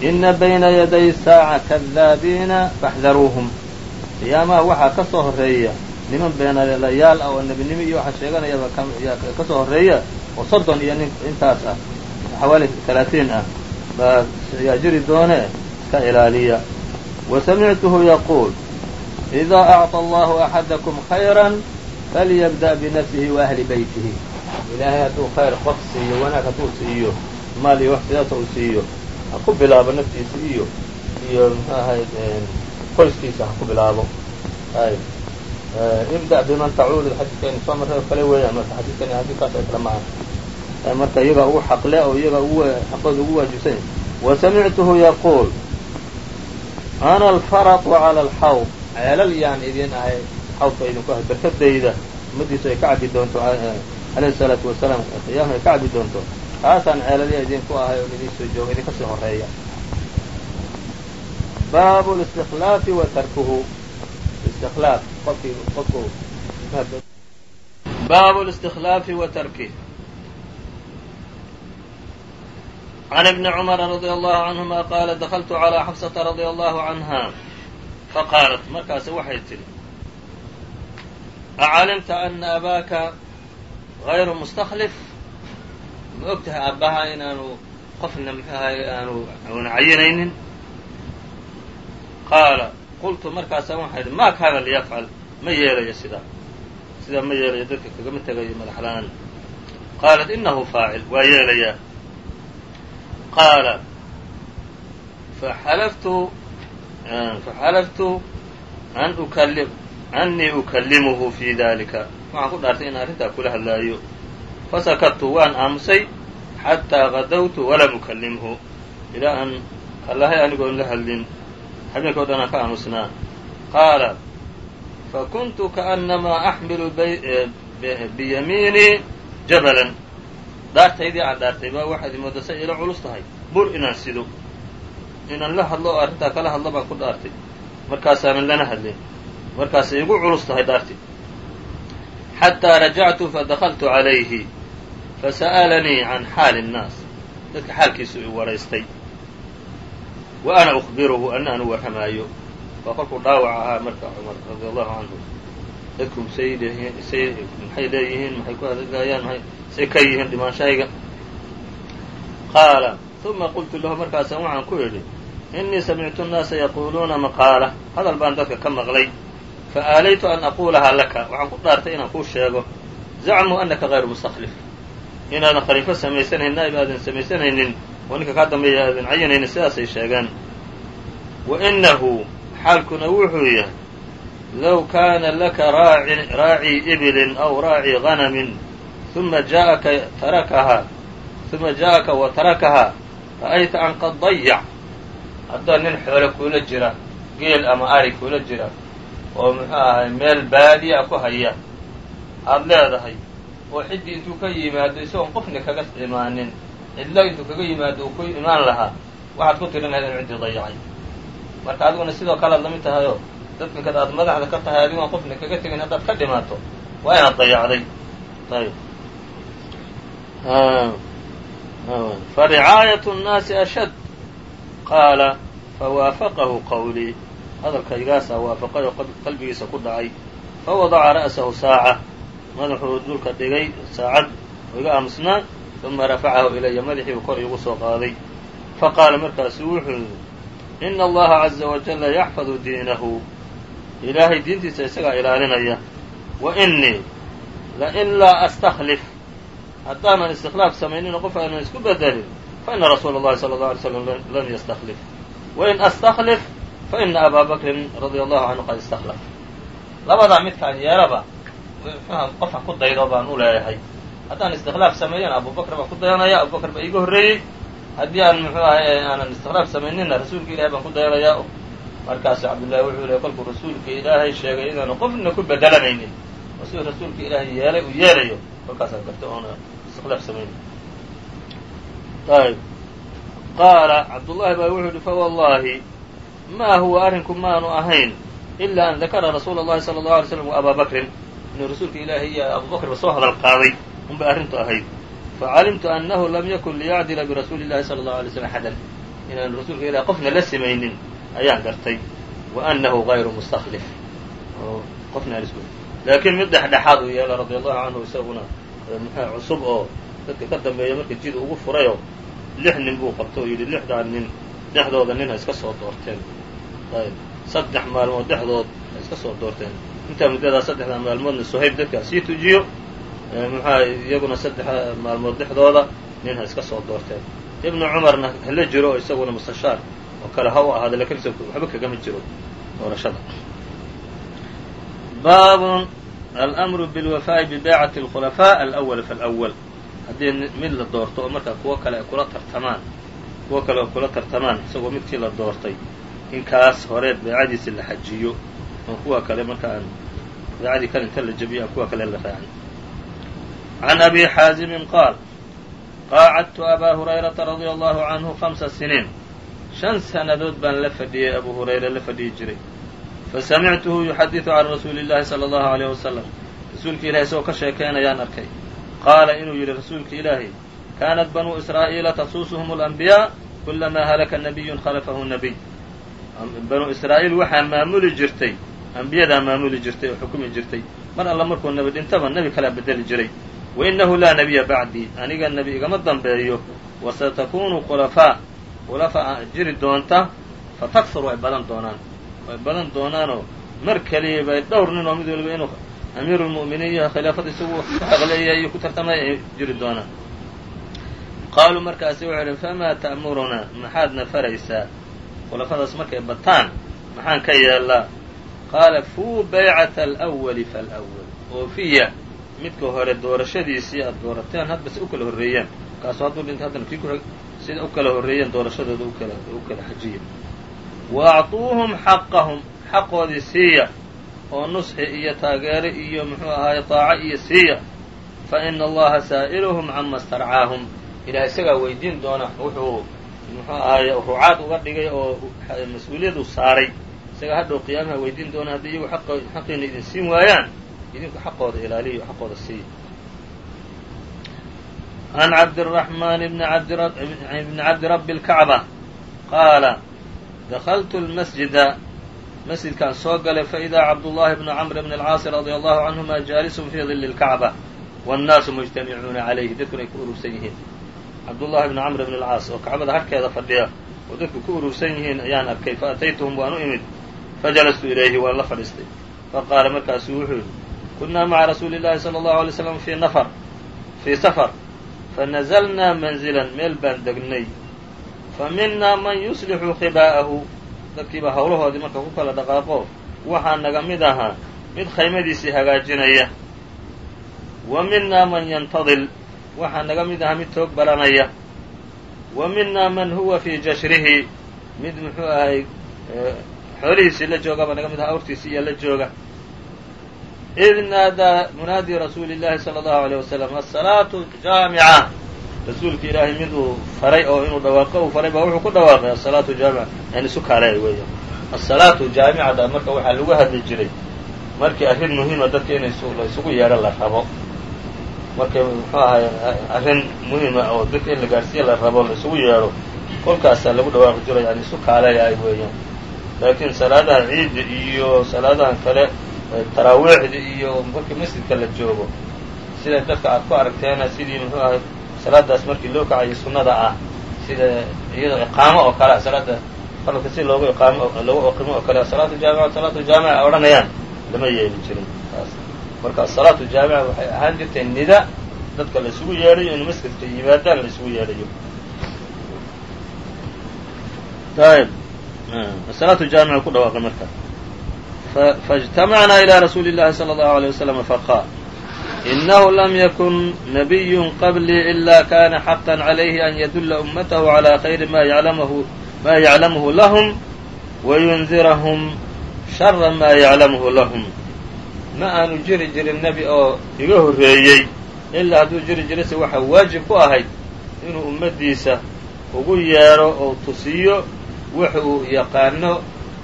ina bayna yaday saaca kadaabiina faxdaruuhum qiyaamaha waxaa ka soo horreeya niman beenalayaal ah oo nebinimo iyo waxa sheeganayaba ka soo horreeya oo soddon iyo nin intaas ah xawaali talaatiin ah baa yaa jiri doone iska ilaaliya wa samictuhu yaquul idaa acطa allahu axadakum khayra falyabda' binafsihi wa ahli beytihi ilaahay hadduu khayr qof siiyo wanaag hadduu siiyo maal iyo wax sidaasa uu siiyo ha ku bilaabo naftiisa iyo iyo muxuu ahayd qoyskiisa ha ku bilaabo. Ibda biman tacuudu xadiidkaynu soo marray kale weeyaan marka xadiidkani xadiidkaas oo kale maaha marka iyaga ugu xaqle oo iyaga ugu xaqooda ugu waajibsanya wa samictuhu yaquul ana alfaratu cala alxawd ceelal yaan idin ahay xawdka idinku ahay barkadayda ummadiisu ay ka cabbi doonto alayhi salaatu wasalaam qiyaama ay ka cabbi doonto kaasaan ceelalya idinku ahay oo idin soo jooga idinka sii horeeya baabu اlistikhlaafi wa tarkuhu istikhlaaf qofkii qofku baabu اlistikhlaafi wa tarkih عن ابن cمر رضي الله عنهma qاala dkltu عlى xفصةa رضي الله عنها faqاaلت markaas waxay tidhi أcalimta أna أbaaka غayru مsتklف ma og tahay aabbaha inaanu qofna mxuahay aanu una cayinaynin qaala qultu markaasa waxaa idhi ma kaana liyafcal. Ma yeelayo sidaa sidaa ma yeelayo dadka kagama tegayo madax la'aan qaalat inahu faacil. Waa yeelayaa. Qaala faxalaftu faxalaftu an ukali anii ukalimuhu fi dalika waxaan ku dhaartay in arrintaa kula hadlaayo fasakadtu waan aamusay xataa gadawtu walam ukalimhu ilaa aan kallahay anigoon la hadlin habeenka o dhan aan ka aamusnaa qaala fakuntu kaأnamaa axmilu biyamiinii jabalan. Dhaartaydii aan dhaartay baa waxaad imooda say ila culus tahay. Bur inaan sido. Inaan la hadlo oo arrintaa kala hadlo baan ku dhaartay markaasaanan lana hadlin. Markaasay igu culus tahay dhaartii xataa rajactu fadakaltu calayhi fasa'alanii can xaali الnaas dadka xaalkiisu i waraystay wa ana ukbiruhu ana aan u warramaayo waa kolkuu dhaawac ahaa marka cumar radi allahu canhu dadku say say maxay leeyihiin maxay ku hadagayaan maay say ka yihiin dhimaanshahayga qaala uma qultu lahu markaasaan waxaan ku idhi inii samictu الnaasa yaquuluuna maqaala hadal baan dadka ka maqlay faaalaytu an aquulahaa laka waxaan ku dhaartay inaan kuu sheego zacmuu anaka غayru mustakhlif inaadan khaliifo samaysanaynin naa'ib aadan samaysanaynin oo ninka kaa dambeeya aadan cayinaynin sidaasay sheegeen wa inahu xaalkuna wuxuu yahay low kaana laka raacii ibilin aw raacii ganamin uma jaa'aka tarakahaa uma jaa'aka wa tarakahaa ra'ayta an qad dayac haddaa nin xoole kuula jira geel ama ari kuula jira oo muxuu ahay meel baadiya ku haya aada leedahay oo ciddii intuu ka yimaado isagoon qofna kaga imaanin cidlo intuu kaga yimaado uu ku imaan lahaa waxaad ku tirin lahayd in ciddii dayacay. Marka adiguna sidoo kale ad la mid tahayoo dadkan kada aad madaxda ka tahay adigoon qofna kaga tegin haddaad ka dhimaato waa inaad dayacday. Ayb faricaayat الnaasi ashad. Qaala fawaafaqahu qawlii hadalkaygaasaa waafaqay oo qalbigiisa ku dhacay. Fawadaca ra'sahu saaca madaxuu dulka dhigay saacad oo iga aamusnaa uma rafacahu ilaya madaxiibu kor iigu soo qaaday. Faqaala markaasu wuxuu yidhi ina allaha caza wajalla yaxfadu diinahu. Ilaahay diintiisa isagaa ilaalinaya. Wa inii la in laa astakhlif. Haddaanan istikhlaaf samaynina qof aanan isku bedelin fa ina rasuula allahi sala اllau alay slam lan yastakhlif. Wain astakhlif faina abaa bakrin radia allahu canhu qad istakhlaf. Labadaa midkaan yeelaba faham? Oh, ku daydo baan u leeyahay haddaan istiklaaf sameeyana abubakr baan ku dayanaya abubakr baa iiga horreeyey haddii aan muxuu eh, ahay aanan istiklaaf samayninna rasuulka eh, ilahay baan ku dayanaya markaasu cabdullaahi wuxuu leey kolkuu rasuulka eh, ilaahay sheegay inaanu qofna ku bedelanaynin oo siduu rasuulka ilaahay yeelay uu yeelayo kolkaasaa garta oona istiklaaf samaynin ayb qaala cabdullaahi baa wuxuu yihi fawallaahi maa huwa arrinku maanu ahayn ilaa an dakara rasuula allahi sala allahu alay slam wa abaa bakrin inuu rasuulka ilaahi iyo abubakrba soo hadal qaaday un bay arrintu ahayd facalimtu annahu lam yakun liyacdila birasuuli illahi sala allahu alay slam axadan inaanu rasuulka ilahi qofna la samaynin ayaan gartay wa annahu gayru mustaklif oo qofna aan laakiin mid dhexdhexaad uu yeela radia allahu canhu isaguna muxua cusub oo dadka ka dambeeya marka jid ugu furayo lix nin buu qabto oo yidhi lixdaa nin dhexdooda nin ha iska soo doorteen ayb saddex maalmood dhexdood ha iska soo doorteen intaa muddadaa saddexda maalmoodna sohayb dadkaa sii tujiyo muxua iyaguna saddexda maalmood dhexdooda nin ha iska soo doorteen. Ibnu cumarna hala jiro oo isaguna mustashaar oo kale ha u ahaada laakiin waxba kagama jiro doorashada. Baabun almru bilwafaa'i bibeycati اlkhulafaa alawala falأwal haddii mid la doorto oo markaa kuwo kale ay kula tartamaan kuwo kale ay kula tartamaan isagoo midkii la doortay in kaas horeed beecadiisi la xajiyo oo kuwa kale marka aan beecadii kale inta la jabiyo aan kuwa kale la raacin can abi xaazimin qaal qaacadtu abaa hurayrata radia allahu canhu hamsa siniin. Shan sannadood baan la fadhiyey abu hurayra la fadhiyi jiray. Fasamictuhu yuxadidu can rasuuli اllahi salى allahu aleyh wasalam rasuulka ilahi isagoo ka sheekaynayaan arkay. Qaala inuu yidhi rasuulka ilaahi kaanat banuu israa'iila tasuusuhum alanbiyaa kulamaa halaka nabiyun khalafahu nabiy. Banuu israa'iil waxaa maamuli jirtay ambiyadaa maamuli jirtay oo xukumi jirtay. Mar alla markuu nebi dhintaba nebi kalaa bedeli jiray. Wa innahu laa nebiya bacdii aniga nebi igama dambeeyo. Wasatakuunu khulafaa khulafaa jiri doonta fatakfuru ay badan doonaan. Way badan doonaanoo mar keliya bay dhowr nin oo mid waliba inuu amiiru lmu'miniin yaha khilaafada isagu aqleeyahay iyo ku tartamay ay jiri doonaan. Qaaluu markaasi wuxuu idhi famaa ta'murunaa? Maxaadna faraysaa. Khulafadaas markay bataan maxaan ka yeellaa qaala fuu baycata alwali falwal oofiya midka hore doorashadiisii aad doorateen hadbase u kala horreeyaan. Kaasu hadduu dhinto haddana kii ku sida u kala horreeyeen doorashadooda u kala u kala xajiya. Wa acطuuhum xaqahum xaqoodii siiya. Oo nusxi iyo taageero iyo muxuu ahaaye taaco iyo siiya. Fa ina allaha saa'iluhum cama starcaahum. Ilaah isagaa weydiin doona wuxuu muxuu ahaaye rucaad uga dhigay oo mas'uuliyadu saaray isagaa hadhow qiyaamaha weydiin doona haddii iyagu xaqiina idin siin waayaan idinku xaqooda ilaaliya o xaqooda siiya عن cabdالرحمن بن cabdi رب الكعبة qaala دخلت المسجد masjidkaan soo galay faإida cabdاللahi بن cمر بن الcاaص رضي الله عنهma jaalis في ظل الكعبة والنaasu مجتamicuuna عalayhi dadkuna ay ku urursan yihiin cabdاللahi بن cمر بن الcاaص oo kacbada harkeeda fadhiya oo dadku ku urursan yihiin ayaan arkay faأtaytuهm waan u imid fajalastu ilayhi waan la fadhiistay. Faqaala markaasuu wuxuu yidhi kunnaa maca rasuuli llahi sala allahu alay slam fii nafar fii safar fanazalnaa manzilan meel baan degnay. Fa minaa man yuslixu khibaa'ahu dadkiiba howlahoodii marka ku kala dhaqaaqo waxaa naga mid ahaa mid khaymadiisii hagaajinaya. Wa minaa man yantadil waxaa naga mid ahaa mid toog baranaya. Wa minaa man huwa fii jashrihi mid muxuu ahay xoolihiisii la joogaba naga mid ahaa awrtiisii iyo la jooga id naadaa munaadi rasuuli اllahi salى اllahu عalيه wasalam asalaatu jaamica rasuulka ilaahay mid uu faray oo inuu dhawaaqo uu faray baa wuxuu ku dhawaaqay asalaatu jaamica yani isu kaaleey weeyaan asalaatu jaamicada marka waxaa lagu hadli jiray markii arrin muhiima dadka in la isugu yeedho la rabo markay muxuu ahay arrin muhiima oo dadka in la gaarsiiya la rabo la isugu yeedho kolkaasaa lagu dhawaaqi jiro yani isu kaaleeyaay weeyaan laakiin salaadaha ciidda iyo salaadahan kale taraawiixda iyo markii masjidka la joogo sida dadka aad ku aragteena sidii muxuu ahay salaadaas markii loo kacayo sunnada ah sida iyadoo iqaamo oo kale salaada faralka si loogu iqaamo loogu oqimo oo kale salaatu jaamica salaatu jaamica odhanayaan lama yeeli jirin. Taas. Marka asalaatu jaamica waxay ahaan jirtay nida dadka la isugu yeedhayo in masjidka yimaadaan la isugu yeedhayo ayb asalaatu jaamica ku dhawaaqay marka faاجtamacnaa ilى rasuuli الlahi slى الlahu عalيه waslم faqاal inahu lam yakun nabiy qablii ila kana xaqا عalayhi an yadula umatahu عalى khayri ma yaclamhu lahm wayundirahum shara ma yaclamhu lahm ma aanu jiri jirin nebi oo iga horreeyey ilaa hadduu jiri jirayse waxaa waajib ku ahayd inuu ummaddiisa ugu yeedho oo tusiyo wax uu yaqaano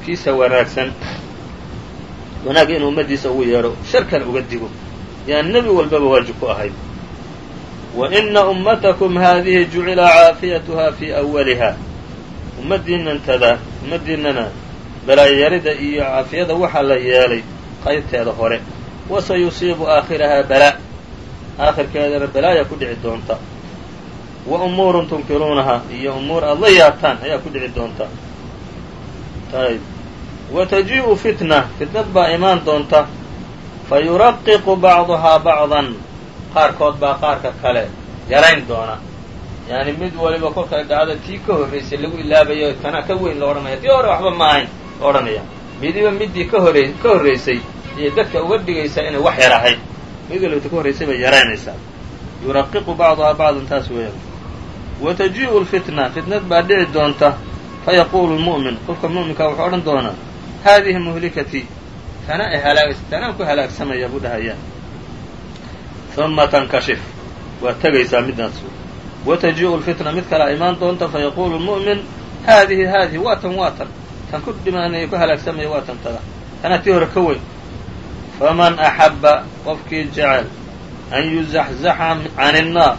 kiisa wanaagsan. Wanaagga inuu ummaddiisa ugu yeedho sharkan uga digo. Yaan nebi walbaba waajib ku ahayd wa ina ummatakum haadihi jucila caafiyatuha fii awaliha ummaddiinantada ummaddiinana balaayarida iyo caafiyada waxaa la yeelay qaybteeda hore. Wasa yusiibu aakhirahaa balaa aakhirkeedana balaaya ku dhici doonta. Wa umuurun tunkiruunaha iyo umuur aad la yaabtaan ayaa ku dhici doonta ayb wa tajii'u fitna fitnad baa imaan doonta fa yuraqiqu bacduhaa bacdan qaarkood baa qaarka kale yarayn doona yani mid waliba kolkay dhacdo tii ka horraysay lagu ilaabayo kana ka weyn la odhanaya tii hore waxba ma ahayn la odhanaya midiba midii ka hore ka horraysay iyo dadka uga dhigaysaa inay wax yar ahayd mid waliba ka horraysay bay yaraynaysaa yuraqiqu fitnad baa dhici doonta fayaquulu lmu'min qofka mu'minka wuxuu odhan doonaa haadihi muhlikatii tana tanaan ku halaagsamaya buu dhahayaa uma tankashif waa tegaysaa midaas wa tajii'u lfitna mid kalea imaan doonta fayaquulu lmu'min haadihi haadihi waa tan waa tan tan ku dhimaanaya ku halaagsamaya waa tan tada tanaa tii hore ka weyn faman axabba qofkii jecel an yuzaxzaxa can innaar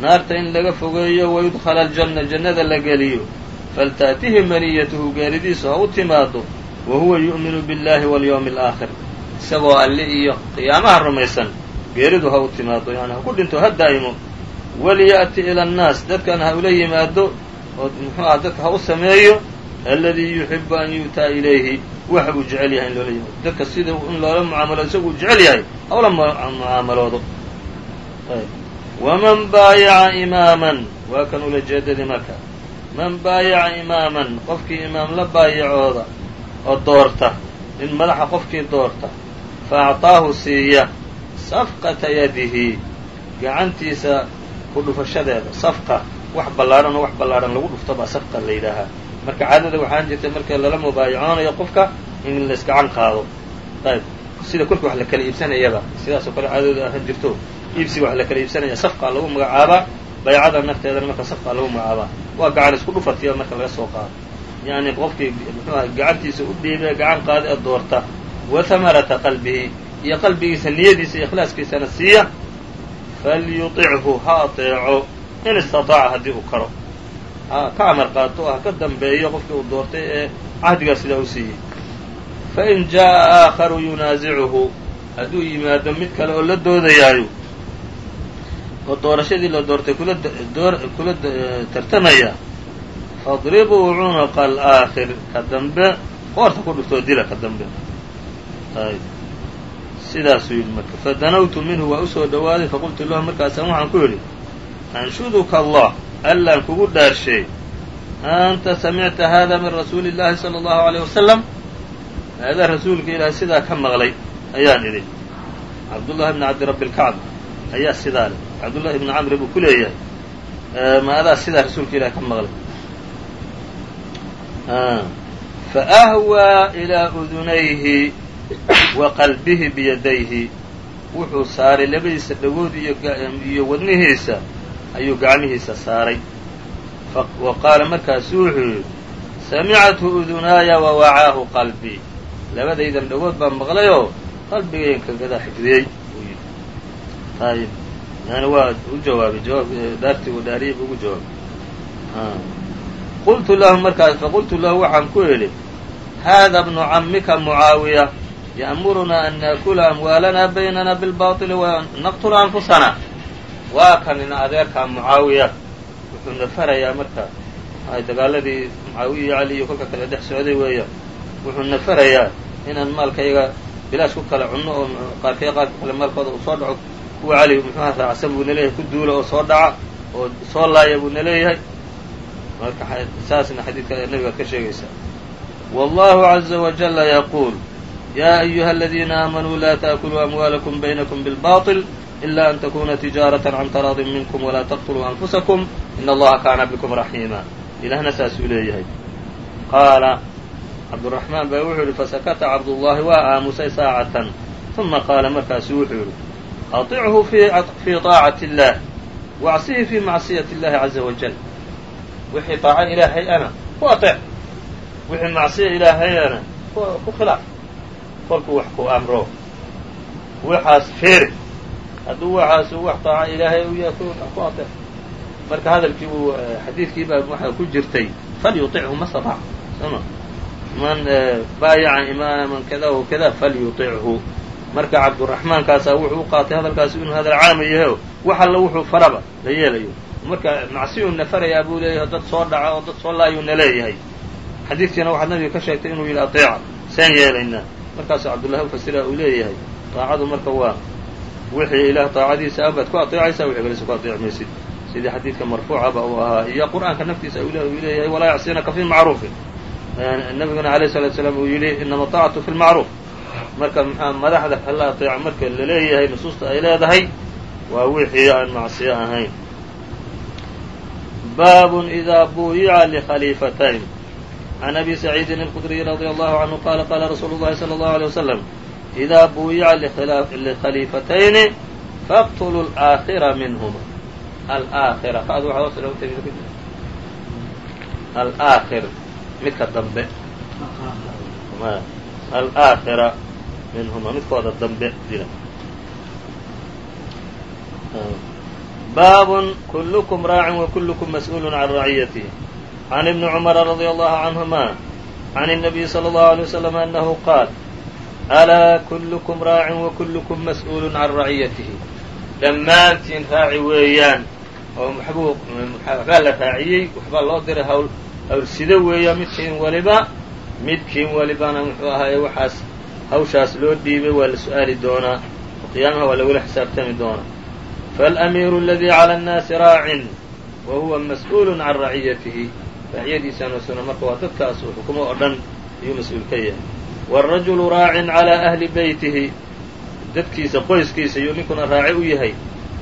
naarta in laga fogeeyo wayudkhala aljanna jannada la geliyo falta'tihi maniyatuhu geeridiisu ha u timaado wa huwa yu'minu biاllahi walyawmi alaakhir isagoo alle iyo qiyaamaha rumaysan geeridu ha u timaado yani ha ku dhinto ha daa'imo waliya'ti ila annaas dadkana ha ula yimaado oo muxuu aha dadka ha u sameeyo alladii yuxibu an yu'taa ilayhi waxa uu jecel yahay in loola yimaado dadka sida in loola mucaamaloodo isagu uu jecel yahay ha ula mucaamaloodo waman baayaca imaaman waa kan ula jeedadii marka man baayaca imaaman qofkii imaam la baayacooda oo doorta in madaxa qofkii doorta fa acطaahu siiya safqata yadihi gacantiisa ku dhufashadeeda. Safqa wax ballaadhan oo wax ballaadhan lagu dhufto baa safqa la yidhaahaa. Marka caadada waxaan jirtay marka lala mubaayacoonayo qofka in la isgacan qaado. Ayb sida kolka wax la kala iibsanayaba sidaasoo kale caadadu ahaan jirto iibsiga wax la kala iibsanaya. Safqaa lagu magacaabaa baycada nafteedana marka safqaa lagu magacaabaa waa gacan isku dhufatiya marka laga soo qaado yani qofkii muxuu aha gacantiisa u dhiibee gacan qaada ee doorta wa hamarata qalbihi iyo qalbigiisa niyadiisa iyo ikhlaaskiisana siiya falyuطichu ha ateeco in istaطaaca haddii uu karo ha ka amar qaato ha ka dambeeyo qofkii uu doortay ee cahdigaa sidaa u siiyey fain jaaءa aakharu yunaasicuhu hadduu yimaado mid kale oo la doodayaayo oo doorashadii la doortay kula kula tartamaya fadribuu cunuqa alaakhir ka dambe qoorta ku dhuftoo dila ka dambe ayb sidaasuu yidhi marka fadanawtu minhu waa usoo dhowaaday faqultu lahu markaasaan waxaan ku yidhi anshuduka allah allaan kugu dhaarsheey anta samicta hada min rasuuli اllahi salى اllahu عalيه wasalam haadaa rasuulka ilaahay sidaa ka maqlay ayaan idhi cabdullahi bni cabdirabbi اlkacb ayaa sidaa leh cabdullahi bni camri buu ku leeyahay ma adaa sidaa rasuulka ilahay ka maqlay. Faahwaa ilaa udunayhi wa qalbihi biyadayhi. Wuxuu saaray labadiisa dhagood iyo wadnihiisa ayuu gacmihiisa saaray. Wa qaala markaasu wuxuu yidhi samicathu udunaaya wa wacaahu qalbii labadaydan dhagood baa maqlayoo qalbigaygan kagadaa xifdiyey buu yidhi yani waa u jawaabay jawaab dhaartii uu dhaariyey buu ugu jawaabay qultu lahu markaas faqultu lahu waxaan ku idhi haada bnu cammika mucaawiya ya'murunaa an naakula amwaalana baynana bilbaطili wa naqtula anfusana waa kanina adeerkaa mucaawiya wuxuuna farayaa marka dagaaladii mucaawiya iyo cali iyo kolka kale dhex socday weeyaan wuxuuna farayaa inaan maalkayaga bilaash ku kala cunno oo qaarkaya qaarka kale maalkooda uu dhaco kuwa cali muxuuha raacsan buu naleeyahay ku duula oo soo dhaca oo soo laaya buu naleeyahay. Marka saasna xadiidka nabigaad ka sheegaysaa wallahu caza wajalla yaquul ya ayuha aladiina aamanuu la taakuluu amwaalakum baynakum bilbaطil ila an takuna tijaarata can taraadin minkum walaa taqtuluu anfusakum in allaha kaana bikum raxiima ilaahna saasuu leeyahay. Qaala cabduraxmaan baa wuxuu yidhi fasakata cabdullaahi waa aamusay saacatan. Uma qaala markaasu wuxuu yidhi aطichu fii طaacati اllah wacsihi fii macصiyaةi اllahi عaزa wajal wixii طaaco ilaahay ana ku aطeec wixii macsiya ilaahayana ku khilaaf kolkuu wax ku amro waxaas feeri hadduu waxaasu wax طaaco ilaahay u yahay ku aطeec marka hadalkii uu xadiidkii baa waxaa ku jirtay falyuطichu ma staطaac soma man baayaca imaaman kada w kada falyuطichu marka cabduraxmaankaasa wuxuu u qaatay hadalkaasi inuu hadal caama yaho wax alla wuxuu faraba la yeelayo. Marka macsiyuu na farayaa buu leeyahay dad soo dhaca oo dad soo laayuu na leeyahay. Xadiidkiina waxaad nabiga ka sheegtay inuu yidhi aeeca seen yeelaynaa markaasu cabdullahi ufasira uu leeyahay taacadu marka waa wixii ilaah taacadiisa ah abaad ku ateecaysaa wixii kalesa ku ateec maysid sidii xadiidka marfuucaba uu ahaa iyo qur'aanka naftiisa uu leeyahay walaa yacsinaka fi macruufin nabiguna alayh salatu salaam uu yidhi inama taacatu fi lmacruuf marka mxaa madaxda hala aطeeco marka laleeyahay nusuusta ay leedahay waa wixii aan macsiyo ahayn bab إida buyica lkhaliifatayn عn abi سacيidi الkdriي radي الlahu عanهu qala qala rasuulu الlahi slى الlahu عalيه وsلم إida buyica lkhaliifatayni faqtuluu الآakhira minhma alaakhira qaad waxaa hoos loogu tegi alaakhir midka dambe alaakhira minhuma midkooda dambe dila baab kulkm raacin وkulkm mas'uul can raciyatih عn ibni cmra radي allahu canهuma عn الnabiy slى الlahu عalيه وsلم anahu qaal alaa kulkm raacin وkulkm mas'uul can raciyatihi dhammaantiin raaci weeyaan oo waxbuu waxbaa la raaciyey waxbaa loo diray hawl hawlsido weeya midkiin waliba midkiin walibana muxuu ahaaye waxaas hawshaas loo dhiibay waa la su-aali doonaa oo qiyaamaha waa lagula xisaabtami doonaa faاlamiiru aladii calى الnaasi raacin wa huwa mas'uul can raciyatihi raciyadiisana suna marka waa dadkaas uu xukumo oo dhan ayuu mas-uul ka yahay wاrajulu raacin calى ahli beytihi dadkiisa qoyskiisa iyuu ninkuna raaci u yahay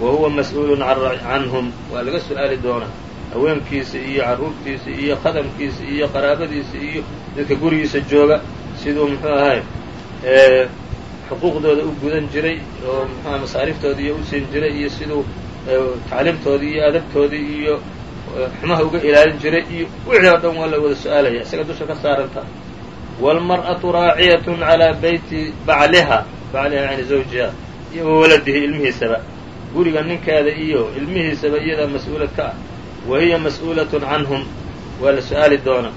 wa huwa mas-uulun canhum waa laga su-aali doonaa haweenkiisa iyo carruurtiisa iyo khadamkiisa iyo qaraabadiisa iyo dadka gurigiisa jooga siduu muxuu ahay xuquuqdooda u gudan jiray oo muxuaha masaariftooda iyo u siin jiray iyo siduu tacliimtoodii iyo adabtoodii iyo xumaha uga ilaalin jiray iyo wixii oo dhan waa la wada su-aalaya isaga dusha ka saaranta wاlmarأaةu raaciyat calى beyti bacliha bacliha yani zawjiha iyo wawaladihi ilmihiisaba guriga ninkeeda iyo ilmihiisaba iyadaa mas-uulad ka ah wa hiya mas'uulaة canhum waa la su-aali doonaa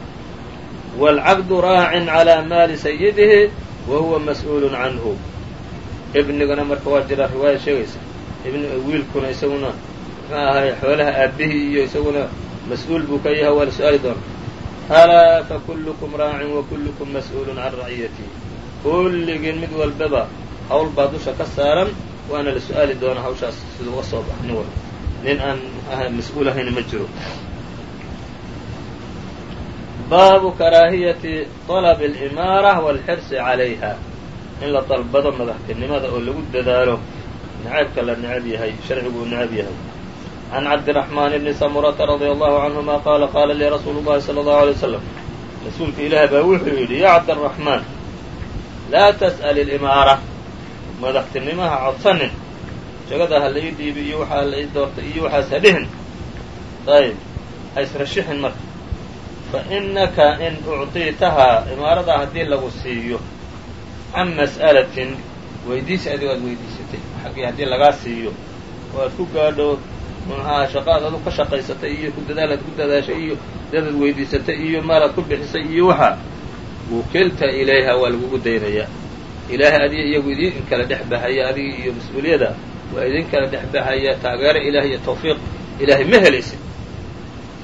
wاlcabdu raacin calى maali sayidihi wa huwa mas'uul canhu ibnigana marka waa jira riwaaya sheegaysa wiilkuna isaguna muxuu ahay xoolaha aabihii iyo isaguna mas'uul buu ka yahay waa la su'aali doonaa alaa fakullukum raacin wa kullukum mas'uul can raciyatihi kulligiin mid walbaba hawl baa dusha ka saaran waana la su'aali doonaa hawshaas siduu uga soo bax nin walba nin aan mas'uul ahayna ma jiro baabu karaahiyati طalb اlimaara wاlxirsi calayha in la dalbado madaxtinimada oo lagu dadaalo nacaybka la necab yahay sharcigu uu necab yahay can cabdiraxmaan bni samurata radia allahu canhuma qaala qaala lii rasuulu llahi sala allahu alay wasalam rasuulka ilaah baa wuxuu yidhi ya cabdaraxmaan laa tas'al ilimaara madaxtinimaha codsanin jagada ha la ii dhiibi iyo waxaa la ii doortay iyo waxaas ha dhihin ayb ha israshixin marka fa innaka in ucطiitahaa imaaradaa haddii lagu siiyo can mas'alatin weydiisi adigo aad weydiisatay xaggii haddii lagaa siiyo oo aad ku gaadho maxaa shaqaad adu ka shaqaysatay iyo ku dadaalaad ku dadaashay iyo dadaad weydiisatay iyo maalaad ku bixisay iyo waxaa wukilta ilayha waa lagugu daynayaa ilaahay adiga iyagu idin kala dhex baxaya adiga iyo mas'uuliyada waa idin kala dhex baxaya taageero ilahay iyo tawfiiq ilaahay ma helaysid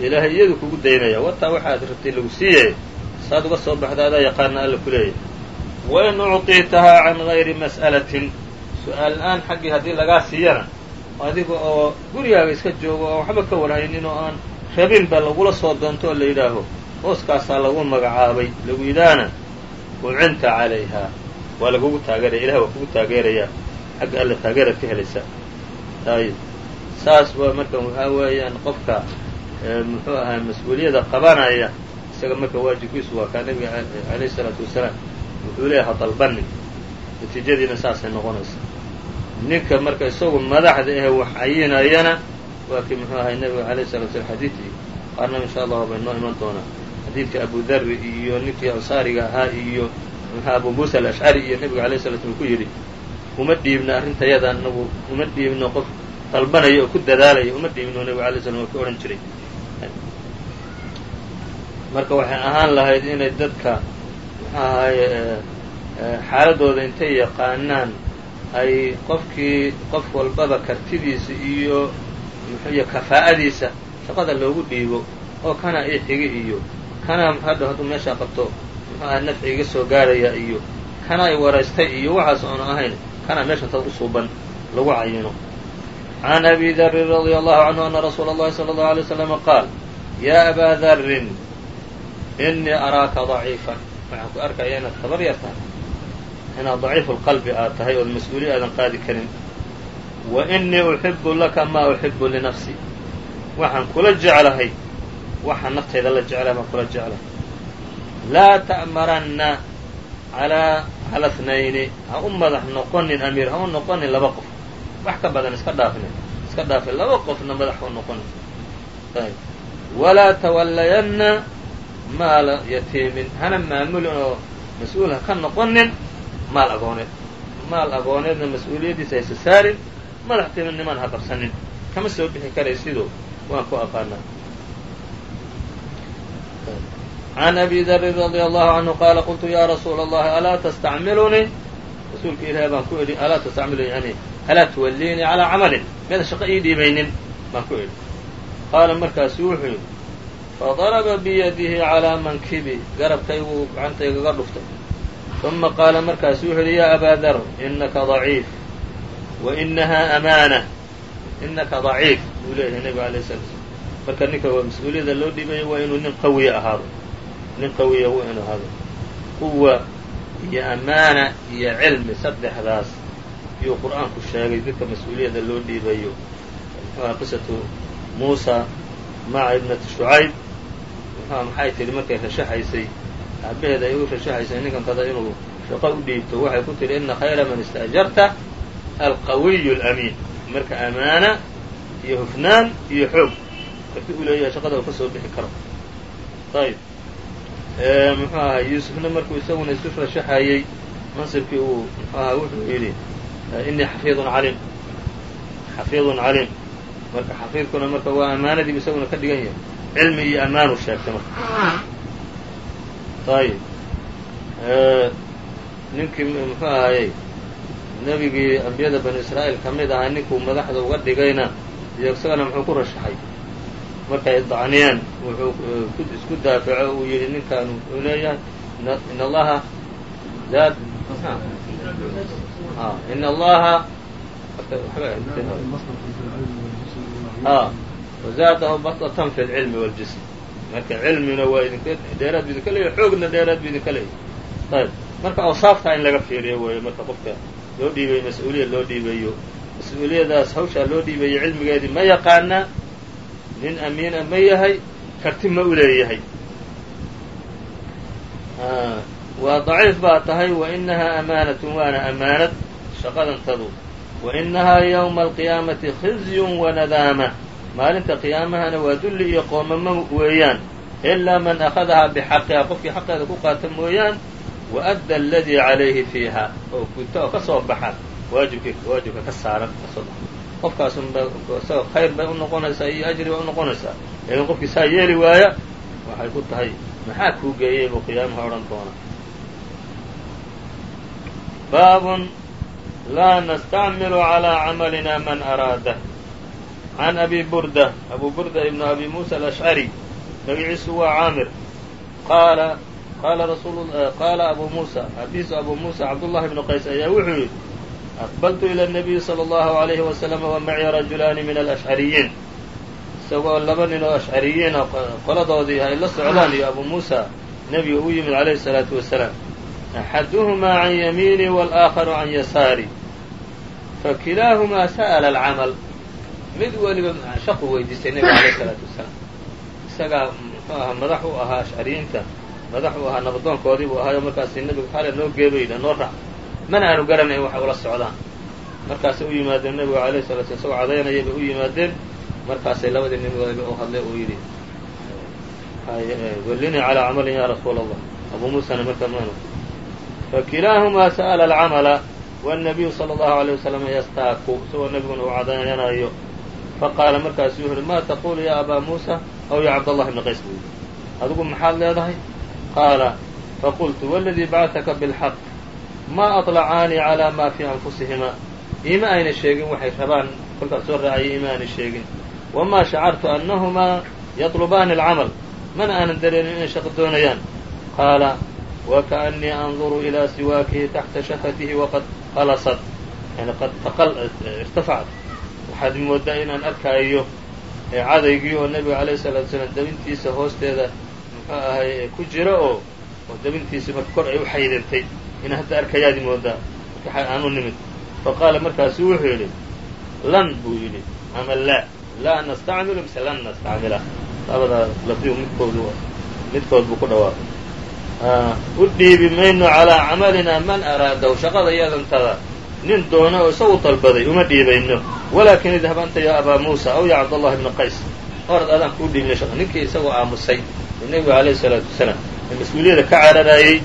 ilaahay iyadu kugu daynaya. Wataa waxaad rabtay lagu siiyay saad uga soo baxda adaa yaqaana alla ku leeyahy wain ucطiitahaa can gayri mas'alatin. Su'aal la'aan xaggii haddii lagaa siiyana adiga oo gurigaaga iska joogo oo waxba ka warhaynin oo aan rabinba lagula soo doonto oo la yidhaaho hooskaasaa lagu magacaabay lagu yidhaahna ucinta calayha waa lagugu taageeraya ilahay waa kugu taageerayaa xagga alla taageeraad ka helaysaa ayb saas waa marka waxaa weeyaan qofka muxuu ahaa mas'uuliyada qabanaya isaga marka waajibkiisu waa kaa nabiga alayh isalaatu wasalaam wuxuu leeyahay ha dalbanin natiijadiina saasay noqonaysa. Ninka marka isagu madaxda ahe wax cayinayana waa kii muxuu ahay nabiga alayh salatu slam xadiidkii. Qaarna insha allahu bay noo iman doonaa xadiidka abu darri iyo ninkii ansaariga ahaa iyo mxua abu muusa alashcari iyo nabiga alayh sala slam ku yidhi uma dhiibno arrintayada anagu uma dhiibno qof dalbanaya oo ku dadaalaya uma dhiibno nabiga alay slam waa ka odhan jiray marka waxay ahaan lahayd inay dadka muxuu ahaye xaaladooda intay yaqaanaan ay qofkii qof walbaba kartidiisa iyo iyo kafaa'adiisa shaqada loogu dhiibo oo kana ii xigi iyo kana hadha hadduu meeshaa qabto muxuu aha nafci iga soo gaaraya iyo kana ay waraystay iyo waxaas oonu ahayn kana meeshan tad u suuban lagu cayino can abi darin radia allahu canhu ana rasuula اllahi salى اllahu alay slama qaal ya abaa darin inii araaka daciifan waxaan ku arkaya inaad tabar yar tahay inaad daciifu lqalbi aad tahay ood mas'uuliya aadan qaadi karin wa inii uxibu laka maa uxibu linafsi waxaan kula jeclahay waxaan naftayda la jeclahay baan kula jeclahay laa ta'maranna alaa cala thnayni ha u madax noqonin amiir ha u noqonin laba qof wax ka badan iska dhaafne iska dhaafe laba qofna madax ha u noqonin ayb walaa tawallayanna maala yatiimin. Hana maamulin oo mas'uul ha ka noqonin maal agooneed. Maal agooneedna mas'uuliyaddiisa haysa saarin madax timinnimaan ha qabsanin. Kama soo bixi karay sidoo waan ku aqaanaa. Can abi darin radia allahu canhu qaala qultu ya rasuula allahi alaa tastacmilunii rasuulka ilaahi baan ku idhi alaa tastacmiluni yani alaa tuwalliinii calaa camalin? Meeda shaqo ii dhiibaynin baan ku idhi. Qaala markaasu wuxuu yidhi fadaraba biyadihi calaa mankibi garabkayguu gacantaygaga dhuftay uma qaala markaasu wuxuu yidhi yaa abaa dar inaka daciif wa inahaa amaana inaka daciif buu leeyahay nebiga alay sala slam marka ninka mas'uuliyada loo dhiibayo waa inuu nin qawiya ahaado nin qawiya waa inuu ahaado quwa iyo amaana iyo cilmi saddexdaas yuu qur'aanku sheegay dadka mas'uuliyada loo dhiibayo muxuuha qisatu muusa maca ibnati shucayb muxuha maxay tidhi markay rashaxaysay aabaheeda ay u rashaxaysay ninkan kada inuu shaqo u dhiibto. Waxay ku tidhi ina khayra man istaajarta alqawiyu alamiin. Marka amaana iyo hufnaan iyo xoog. Karti uu leeyahay shaqada uu ka soo bixi karo. Ayb muxuu ahaa yuusufna markuu isaguna isu rashaxayey mansibkii uu muxuu ahaa wuxuu yidhi inii xafiidun caliim xafiidun caliim marka xafiidkuna marka waa amaanadiibu isaguna ka dhigan yahay cilmi iyo amaanu sheegtay marka. Ayib ninkii muxuu ahayey nebigii ambiyada banu israa'iil ka mid ahaa ninkuu madaxda uga dhigayna iyo isagana muxuu ku rashaxay markay dacniyeen wuxuu isku daafaco uu yidhi ninkan wuxuu leeyahay in allaha zaad in allaha wazaadahum basatan fi alcilmi waaljism marka cilmina waa idindheeraad bu idinka leeyahy xoogna dheeraad bu idinka leeyahy ayb marka awsaaftaa in laga fiiriyo weeye marka qofka loo dhiibayo mas'uuliyad loo dhiibayo mas'uuliyadaas hawshaa loo dhiibayo cilmigeedii ma yaqaana nin amiina ma yahay karti ma u leeyahay waa daciif baa tahay wainahaa amaanatun waana amaanad shaqadantadu wainahaa ywma alqiyaamati khizyun wanadaama maalinta qiyaamahana waa dulli iyo qoomamo weeyaan. Ilaa man akhadahaa bixaqiha qofkii xaqeeda ku qaata mooyaan wa adda aladii calayhi fiiha oo guta oo ka soo baxa waajibkii waajibka ka saaran ka soo baxa. Qofkaasun ba isaga khayr bay u noqonaysaa iyo ajri bay u noqonaysaa. Laakiin qofkii saa yeeli waaya waxay ku tahay maxaa kuu geeyey buu qiyaamaha odhan doonaa? Baabun laa nastacmilu calىa camalina man araadah can abi burda abu burda ibn abi musa alashcari magaciisu waa caamir qaala qaala rasul qaala abu muusa abiisu abu muusa cabdullahi bnu qays ayaa wuxuu yidhi aqbaltu ila nabiyi sala allahu alayhi wasalam wa maciya rajulaani min alashcariyiin isagoo laba nin oo ashcariyiina qoladoodii ay la socdaan iyo abu muusa nebiga u yimid calayhi salaatu wasalaam axaduhumaa can yamiini walaakharu can yasaari fakilaahumaa sa'la alcamal mid weliba shaqu weydiistay nebiga alayh الsalaatu wasalaam isagaa muxuu ahaa madax u ahaa ashcariyiinta madax u ahaa nabadoonkoodii buu ahaayo markaasi nebiga xale noo geebayda noo raac mana aanu garanayn waxay ula socdaan markaasay u yimaadeen nebiga alayh sala sl isagoo cadaynayay bay u yimaadeen markaasay labadii nimadoodaba u hadlay uu yidhi wellinii calىa camalin ya rasuula allah abuu muusana marka maanu fakilaahumaa sa'la alcamala wالnabiyu salى اllahu عalيه wasalam yastaaku isagoo nebiguna uu cadaynanayo faqaala markaasuu wuxu uhi maa taquulu yaa abaa muusa aw yaa cabdallahi bni qays buu yidhi adigu maxaad leedahay qaala faqultu waladii bacataka bilxaq maa aطlacaanii calaa maa fii anfusihimaa iima ayna sheegin waxay rabaan kolkaas soo raacayay iima ayna sheegin wamaa shacartu annahumaa yatlubaani alcamal mana aanan dareenin inay shaqo doonayaan qaala wakaأnii anduru ilaa siwaakihi taxta shafatihi waqad qalasad yani qad irtafacat waxaad moodaa inaan arkaayo cadaygii oo nebiga alayh salatu salaam dabintiisa hoosteeda muxuu ahay ee ku jira oo oo dabintiisa marka kor ay u xaydantay. Inaa hadda arkayaadi moodaa marka aanu nimid. Fa qaala markaasu wuxuu yidhi lan buu yidhi ama laa laa nastacmilu mise lan nastacmila. Labadaa lafdigu midkoodu midkood buu ku dhawaaqay. U dhiibi mayno calaa camalinaa man araadahu shaqada yadantada nin doona oo isagu dalbaday uma dhiibayno walaakin idhab anta ya abaa muusa aw ya cabdallahi bna qays orad adaan kuu dhiibnay shaqa ninkii isagoo aamusay ee nebiga alayhi salaatu wasalaam ee mas-uuliyada ka cararayey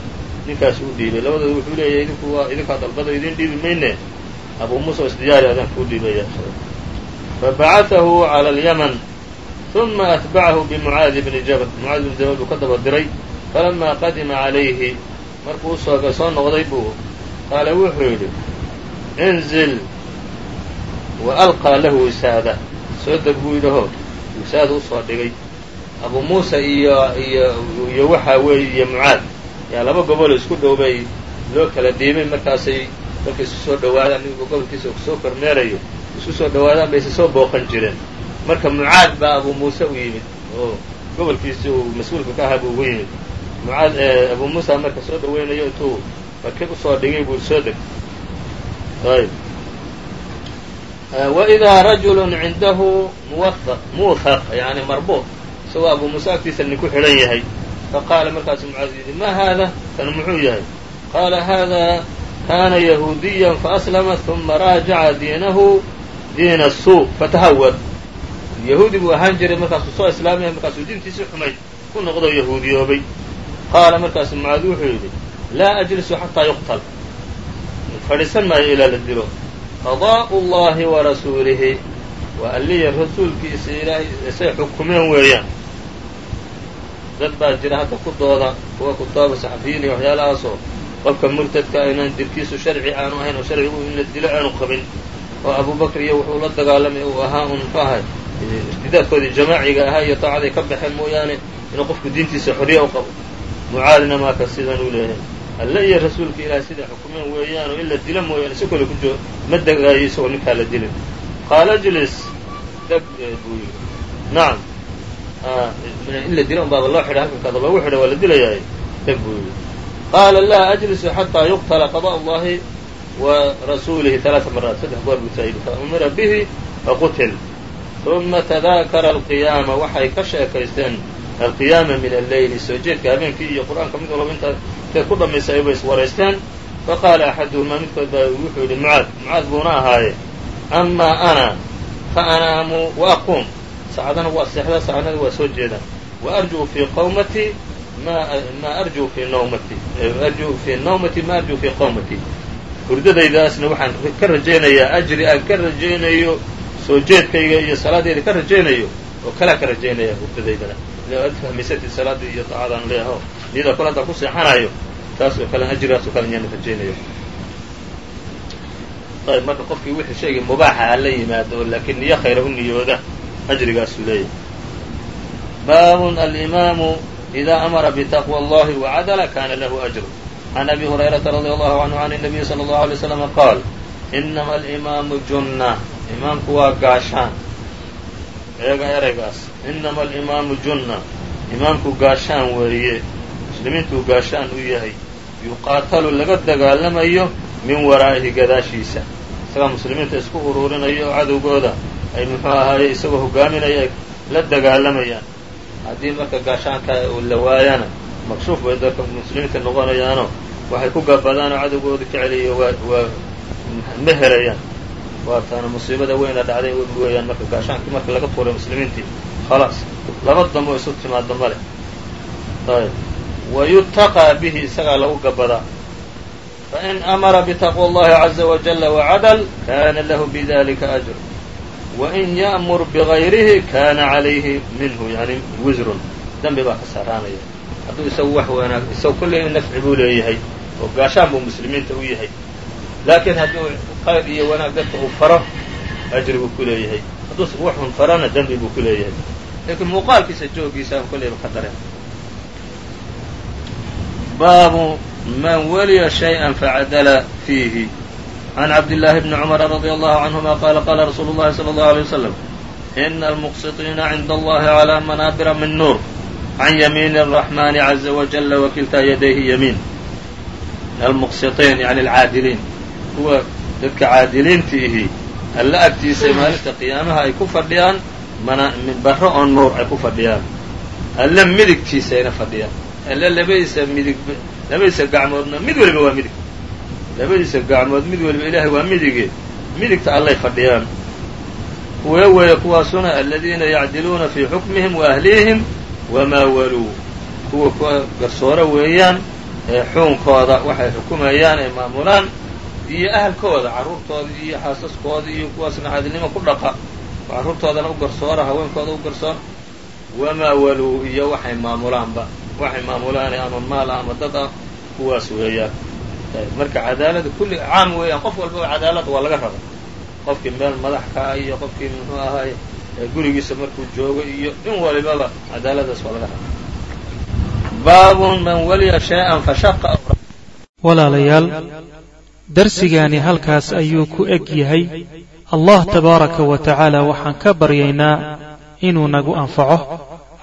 ninkaas u dhiibay labadooda wuxuu leeyahay idinku waa idinkaa dalbada idin dhiibi mayne abuu muusa oo isdiyaari adaan kuu dhiibaya fabacatahu calى اlyaman ثuma atbacahu bimucaadi bni jabal mucaadi bni jabal buu ka daba diray falama qadima calayhi markuu usoo soo noqday buu qaala wuxuu yidhi inzil wa alqaa lahu wisaada soo deg buu yidhaho wisaada u soo dhigay abuu muusa iyo iyo iyo waxaa weeye iyo mucaad yaa laba gobol isku dhow bay loo kala dhiibay markaasay markay isu soo dhawaadaan ninka gobolkiisa soo kormeerayo isku soo dhawaadaan bayse soo booqan jireen marka mucaad baa abuu muuse u yimid oo gobolkiisi uu mas'uulka ka ahaa buu ugu yimid mucaad abuu muusa marka soo dhawaynayo intuu markib u soo dhigay buu soo deg ayb wإidaa rajul cindahu muwahaq yani marbuط isagoo abuu muuse agtiisa nin ku xidhan yahay faqaala markaasu mucaad yidhi ma haada kan muxuu yahay qaala hada kana yahuudiya faaslama ثuma raajaca diinahu diina الsuu fatahawad yahuudi buu ahaan jiray markaasuu soo islaamaya markaasuu diintiisii xumay ku noqdo yahuudiyoobay qaala markaasu mucaad wuxuu yidhi laa ajlisu xataa yuqtal fadhiisan maayo ilaa la dilo. Qadaa'u llahi wa rasuulihi. Waa alliya rasuulkiisa ilaahay say xukumeen weeyaan. Dad baa jira hadda ku dooda kuwa kutaaba saxafiyiin iyo waxyaalahaasoo. Qofka murtadka inaan dilkiisu sharci aanu ahayn oo sharcigu in la dilo aanu qabin. Oo abubakr iyo wuxuu la dagaalamay uu ahaa un muxuu ahay. Irtidaadkoodii jamaaciga ahaa iyo taacaday ka baxeen mooyaane inuu qofku diintiisa xorriya u qabo. Mucaadina maaka sidan uu leeyahay alle iyo rasuulka ilaahay siday xukumeen weeyaan oo in la dilo mooyaane si kole kujo ma degaayo isagoo ninkaa la dilin. Qaala ajlis deg eh, buu yidhi. Nacam ah, eh, in la dilo un loo xidha halkankaada loogu xidha waa la dilayaay deg buu yidhi. Qaala laa ajlisu xataa yuqtala qada allahi wa rasuulihi alaaثa maraat saddex goor buu taayidhi fa umira bihi faqutil uma tadaakara alqiyaama waxay ka sheekaysteen alqiyaama min alleyli soo jeedka habeenkii iyo qur'aanka mid walba intaa intay ku dhammaysay bay iswaraysteen faqaala axaduhumaa midkood baa wuxuu yidhi mucaad mucaad buuna ahaaye. Amaa ana fa anaamu wa aquum. Saacadana waa seexdaa saacadana waa soo jeedaa wa arjuu fii qawmatii ma ma arjuu fii nawmati. Arjuu fii nawmati ma arjuu fii qawmati. Hurdadaydaasna waxaan ka rajaynayaa ajri aan ka rajaynayo soo jeedkayga iyo salaadayda ka rajaynayo oo kalaa ka rajaynaya hurdadaydana. Ad fahmaysatid salaadii iyo daacadaan leeyaho niyada kol haddaan ku seexanayo taas oo kale ajrigaas oo kale yaan rajaynayo ayb marka qofkii wixii shaygii mubaaxa ha la yimaado laakiin niyo khayra u niyooda ajrigaasuu leeyahay baabun alimaamu إida amara btaqوى اllahi وcadla kana lahu أjr عan abi hurayraةa radي allahu عanhu عan الnabiyi slى الlahu عalيه وsلم qaal inama alimaamu junna imaamku waa gaashaan eega ereygaas inama alimaamu junna imaamku gaashaan weeye muslimiintuu gaashaan u yahay yuqaatalu laga dagaalamayo min waraa'ihi gadaashiisa. Isagaa muslimiinta isku uruurinayo oo cadowgooda. Ay muxuu ahaaye isagoo hogaaminaya ay la dagaalamayaan haddii marka gaashaanka la waayana makshuuf bay dadka muslimiinta noqonayaano. Waxay ku gabadaanoo cadowgooda ka celiyo waa ma helayaan. Waa taana musiibada weyna dhacday weeyaan marka gaashaankii marka laga tuuray muslimiintii. Khalaas laba damo isu timaado ma leh. Ayb wa yutaqaa bihi isagaa lagu gabadaa fain amara bitaqوى اllahi عaزa wajala wacadl kana lahu bidalika أjr wain ya'mur bغayrihi kana عalayhi minhu yani wisrun dembi baa ka saaraanaya hadduu isagu wax wanaag isagu kolley nafci buu leeyahay oo gaashaan buu muslimiinta u yahay laakiin hadduu khayr iyo wanaag dadka uu faro ajri buu ku leeyahay hadduu wax xun farana dembi buu ku leeyahay laakiin muuqaalkiisa joogiisa kolleyba ka dareen baabu man waliya shayئa facadala fiihi عن عبد الله بن عمر رضي الله عنهما قال قال رsuل الlahi صلى الله عليه وسلم إن المqسطينa عند الله على منابر من نور عن يمين الرحمن عزa وجل وكلتا يديه يمين المqسطين يعني العاadلين kuwa dadka caadiliinta ihi alla agtiisa maalinta qiyaamaha ay ku fadhiyaan minbaro oo nuur ay ku fadhiyaan alle midigtiisayna fadhiyaan alle labadiisa midig labadiisa gacmoodna mid waliba waa midig labadiisa gacmood mid waliba ilaahay waa midige midigta allay fadhiyaan kuwee weeye kuwaasuna aladiina yacdiluuna fii xukmihim wa ahlihim wamaa waluu kuwa kuwa garsooro weeyaan ee xuunkooda waxay xukumayaan ay maamulaan iyo ahalkooda carruurtooda iyo xaasaskooda iyo kuwaasna caadilnimo ku dhaqa. Carruurtoodana u garsoora haweenkooda u garsoora wamaa waluu iyo waxay maamulaanba waxay maamulaane ama maal ama dad ah kuwaas weeyaan marka cadaalada kulli caam weeyaan qof walbaba cadaalada waa laga raba qofkii meel madax ka ah iyo qofkii muxuu ahaay gurigiisa markuu joogo iyo in walibaba cadaaladaas waa laga raba baabun man waliya shay-an fashaqa walaalayaal darsigaani halkaas ayuu ku eg yahay. Allah tabaaraka wa tacaala waxaan ka baryaynaa inuu nagu anfaco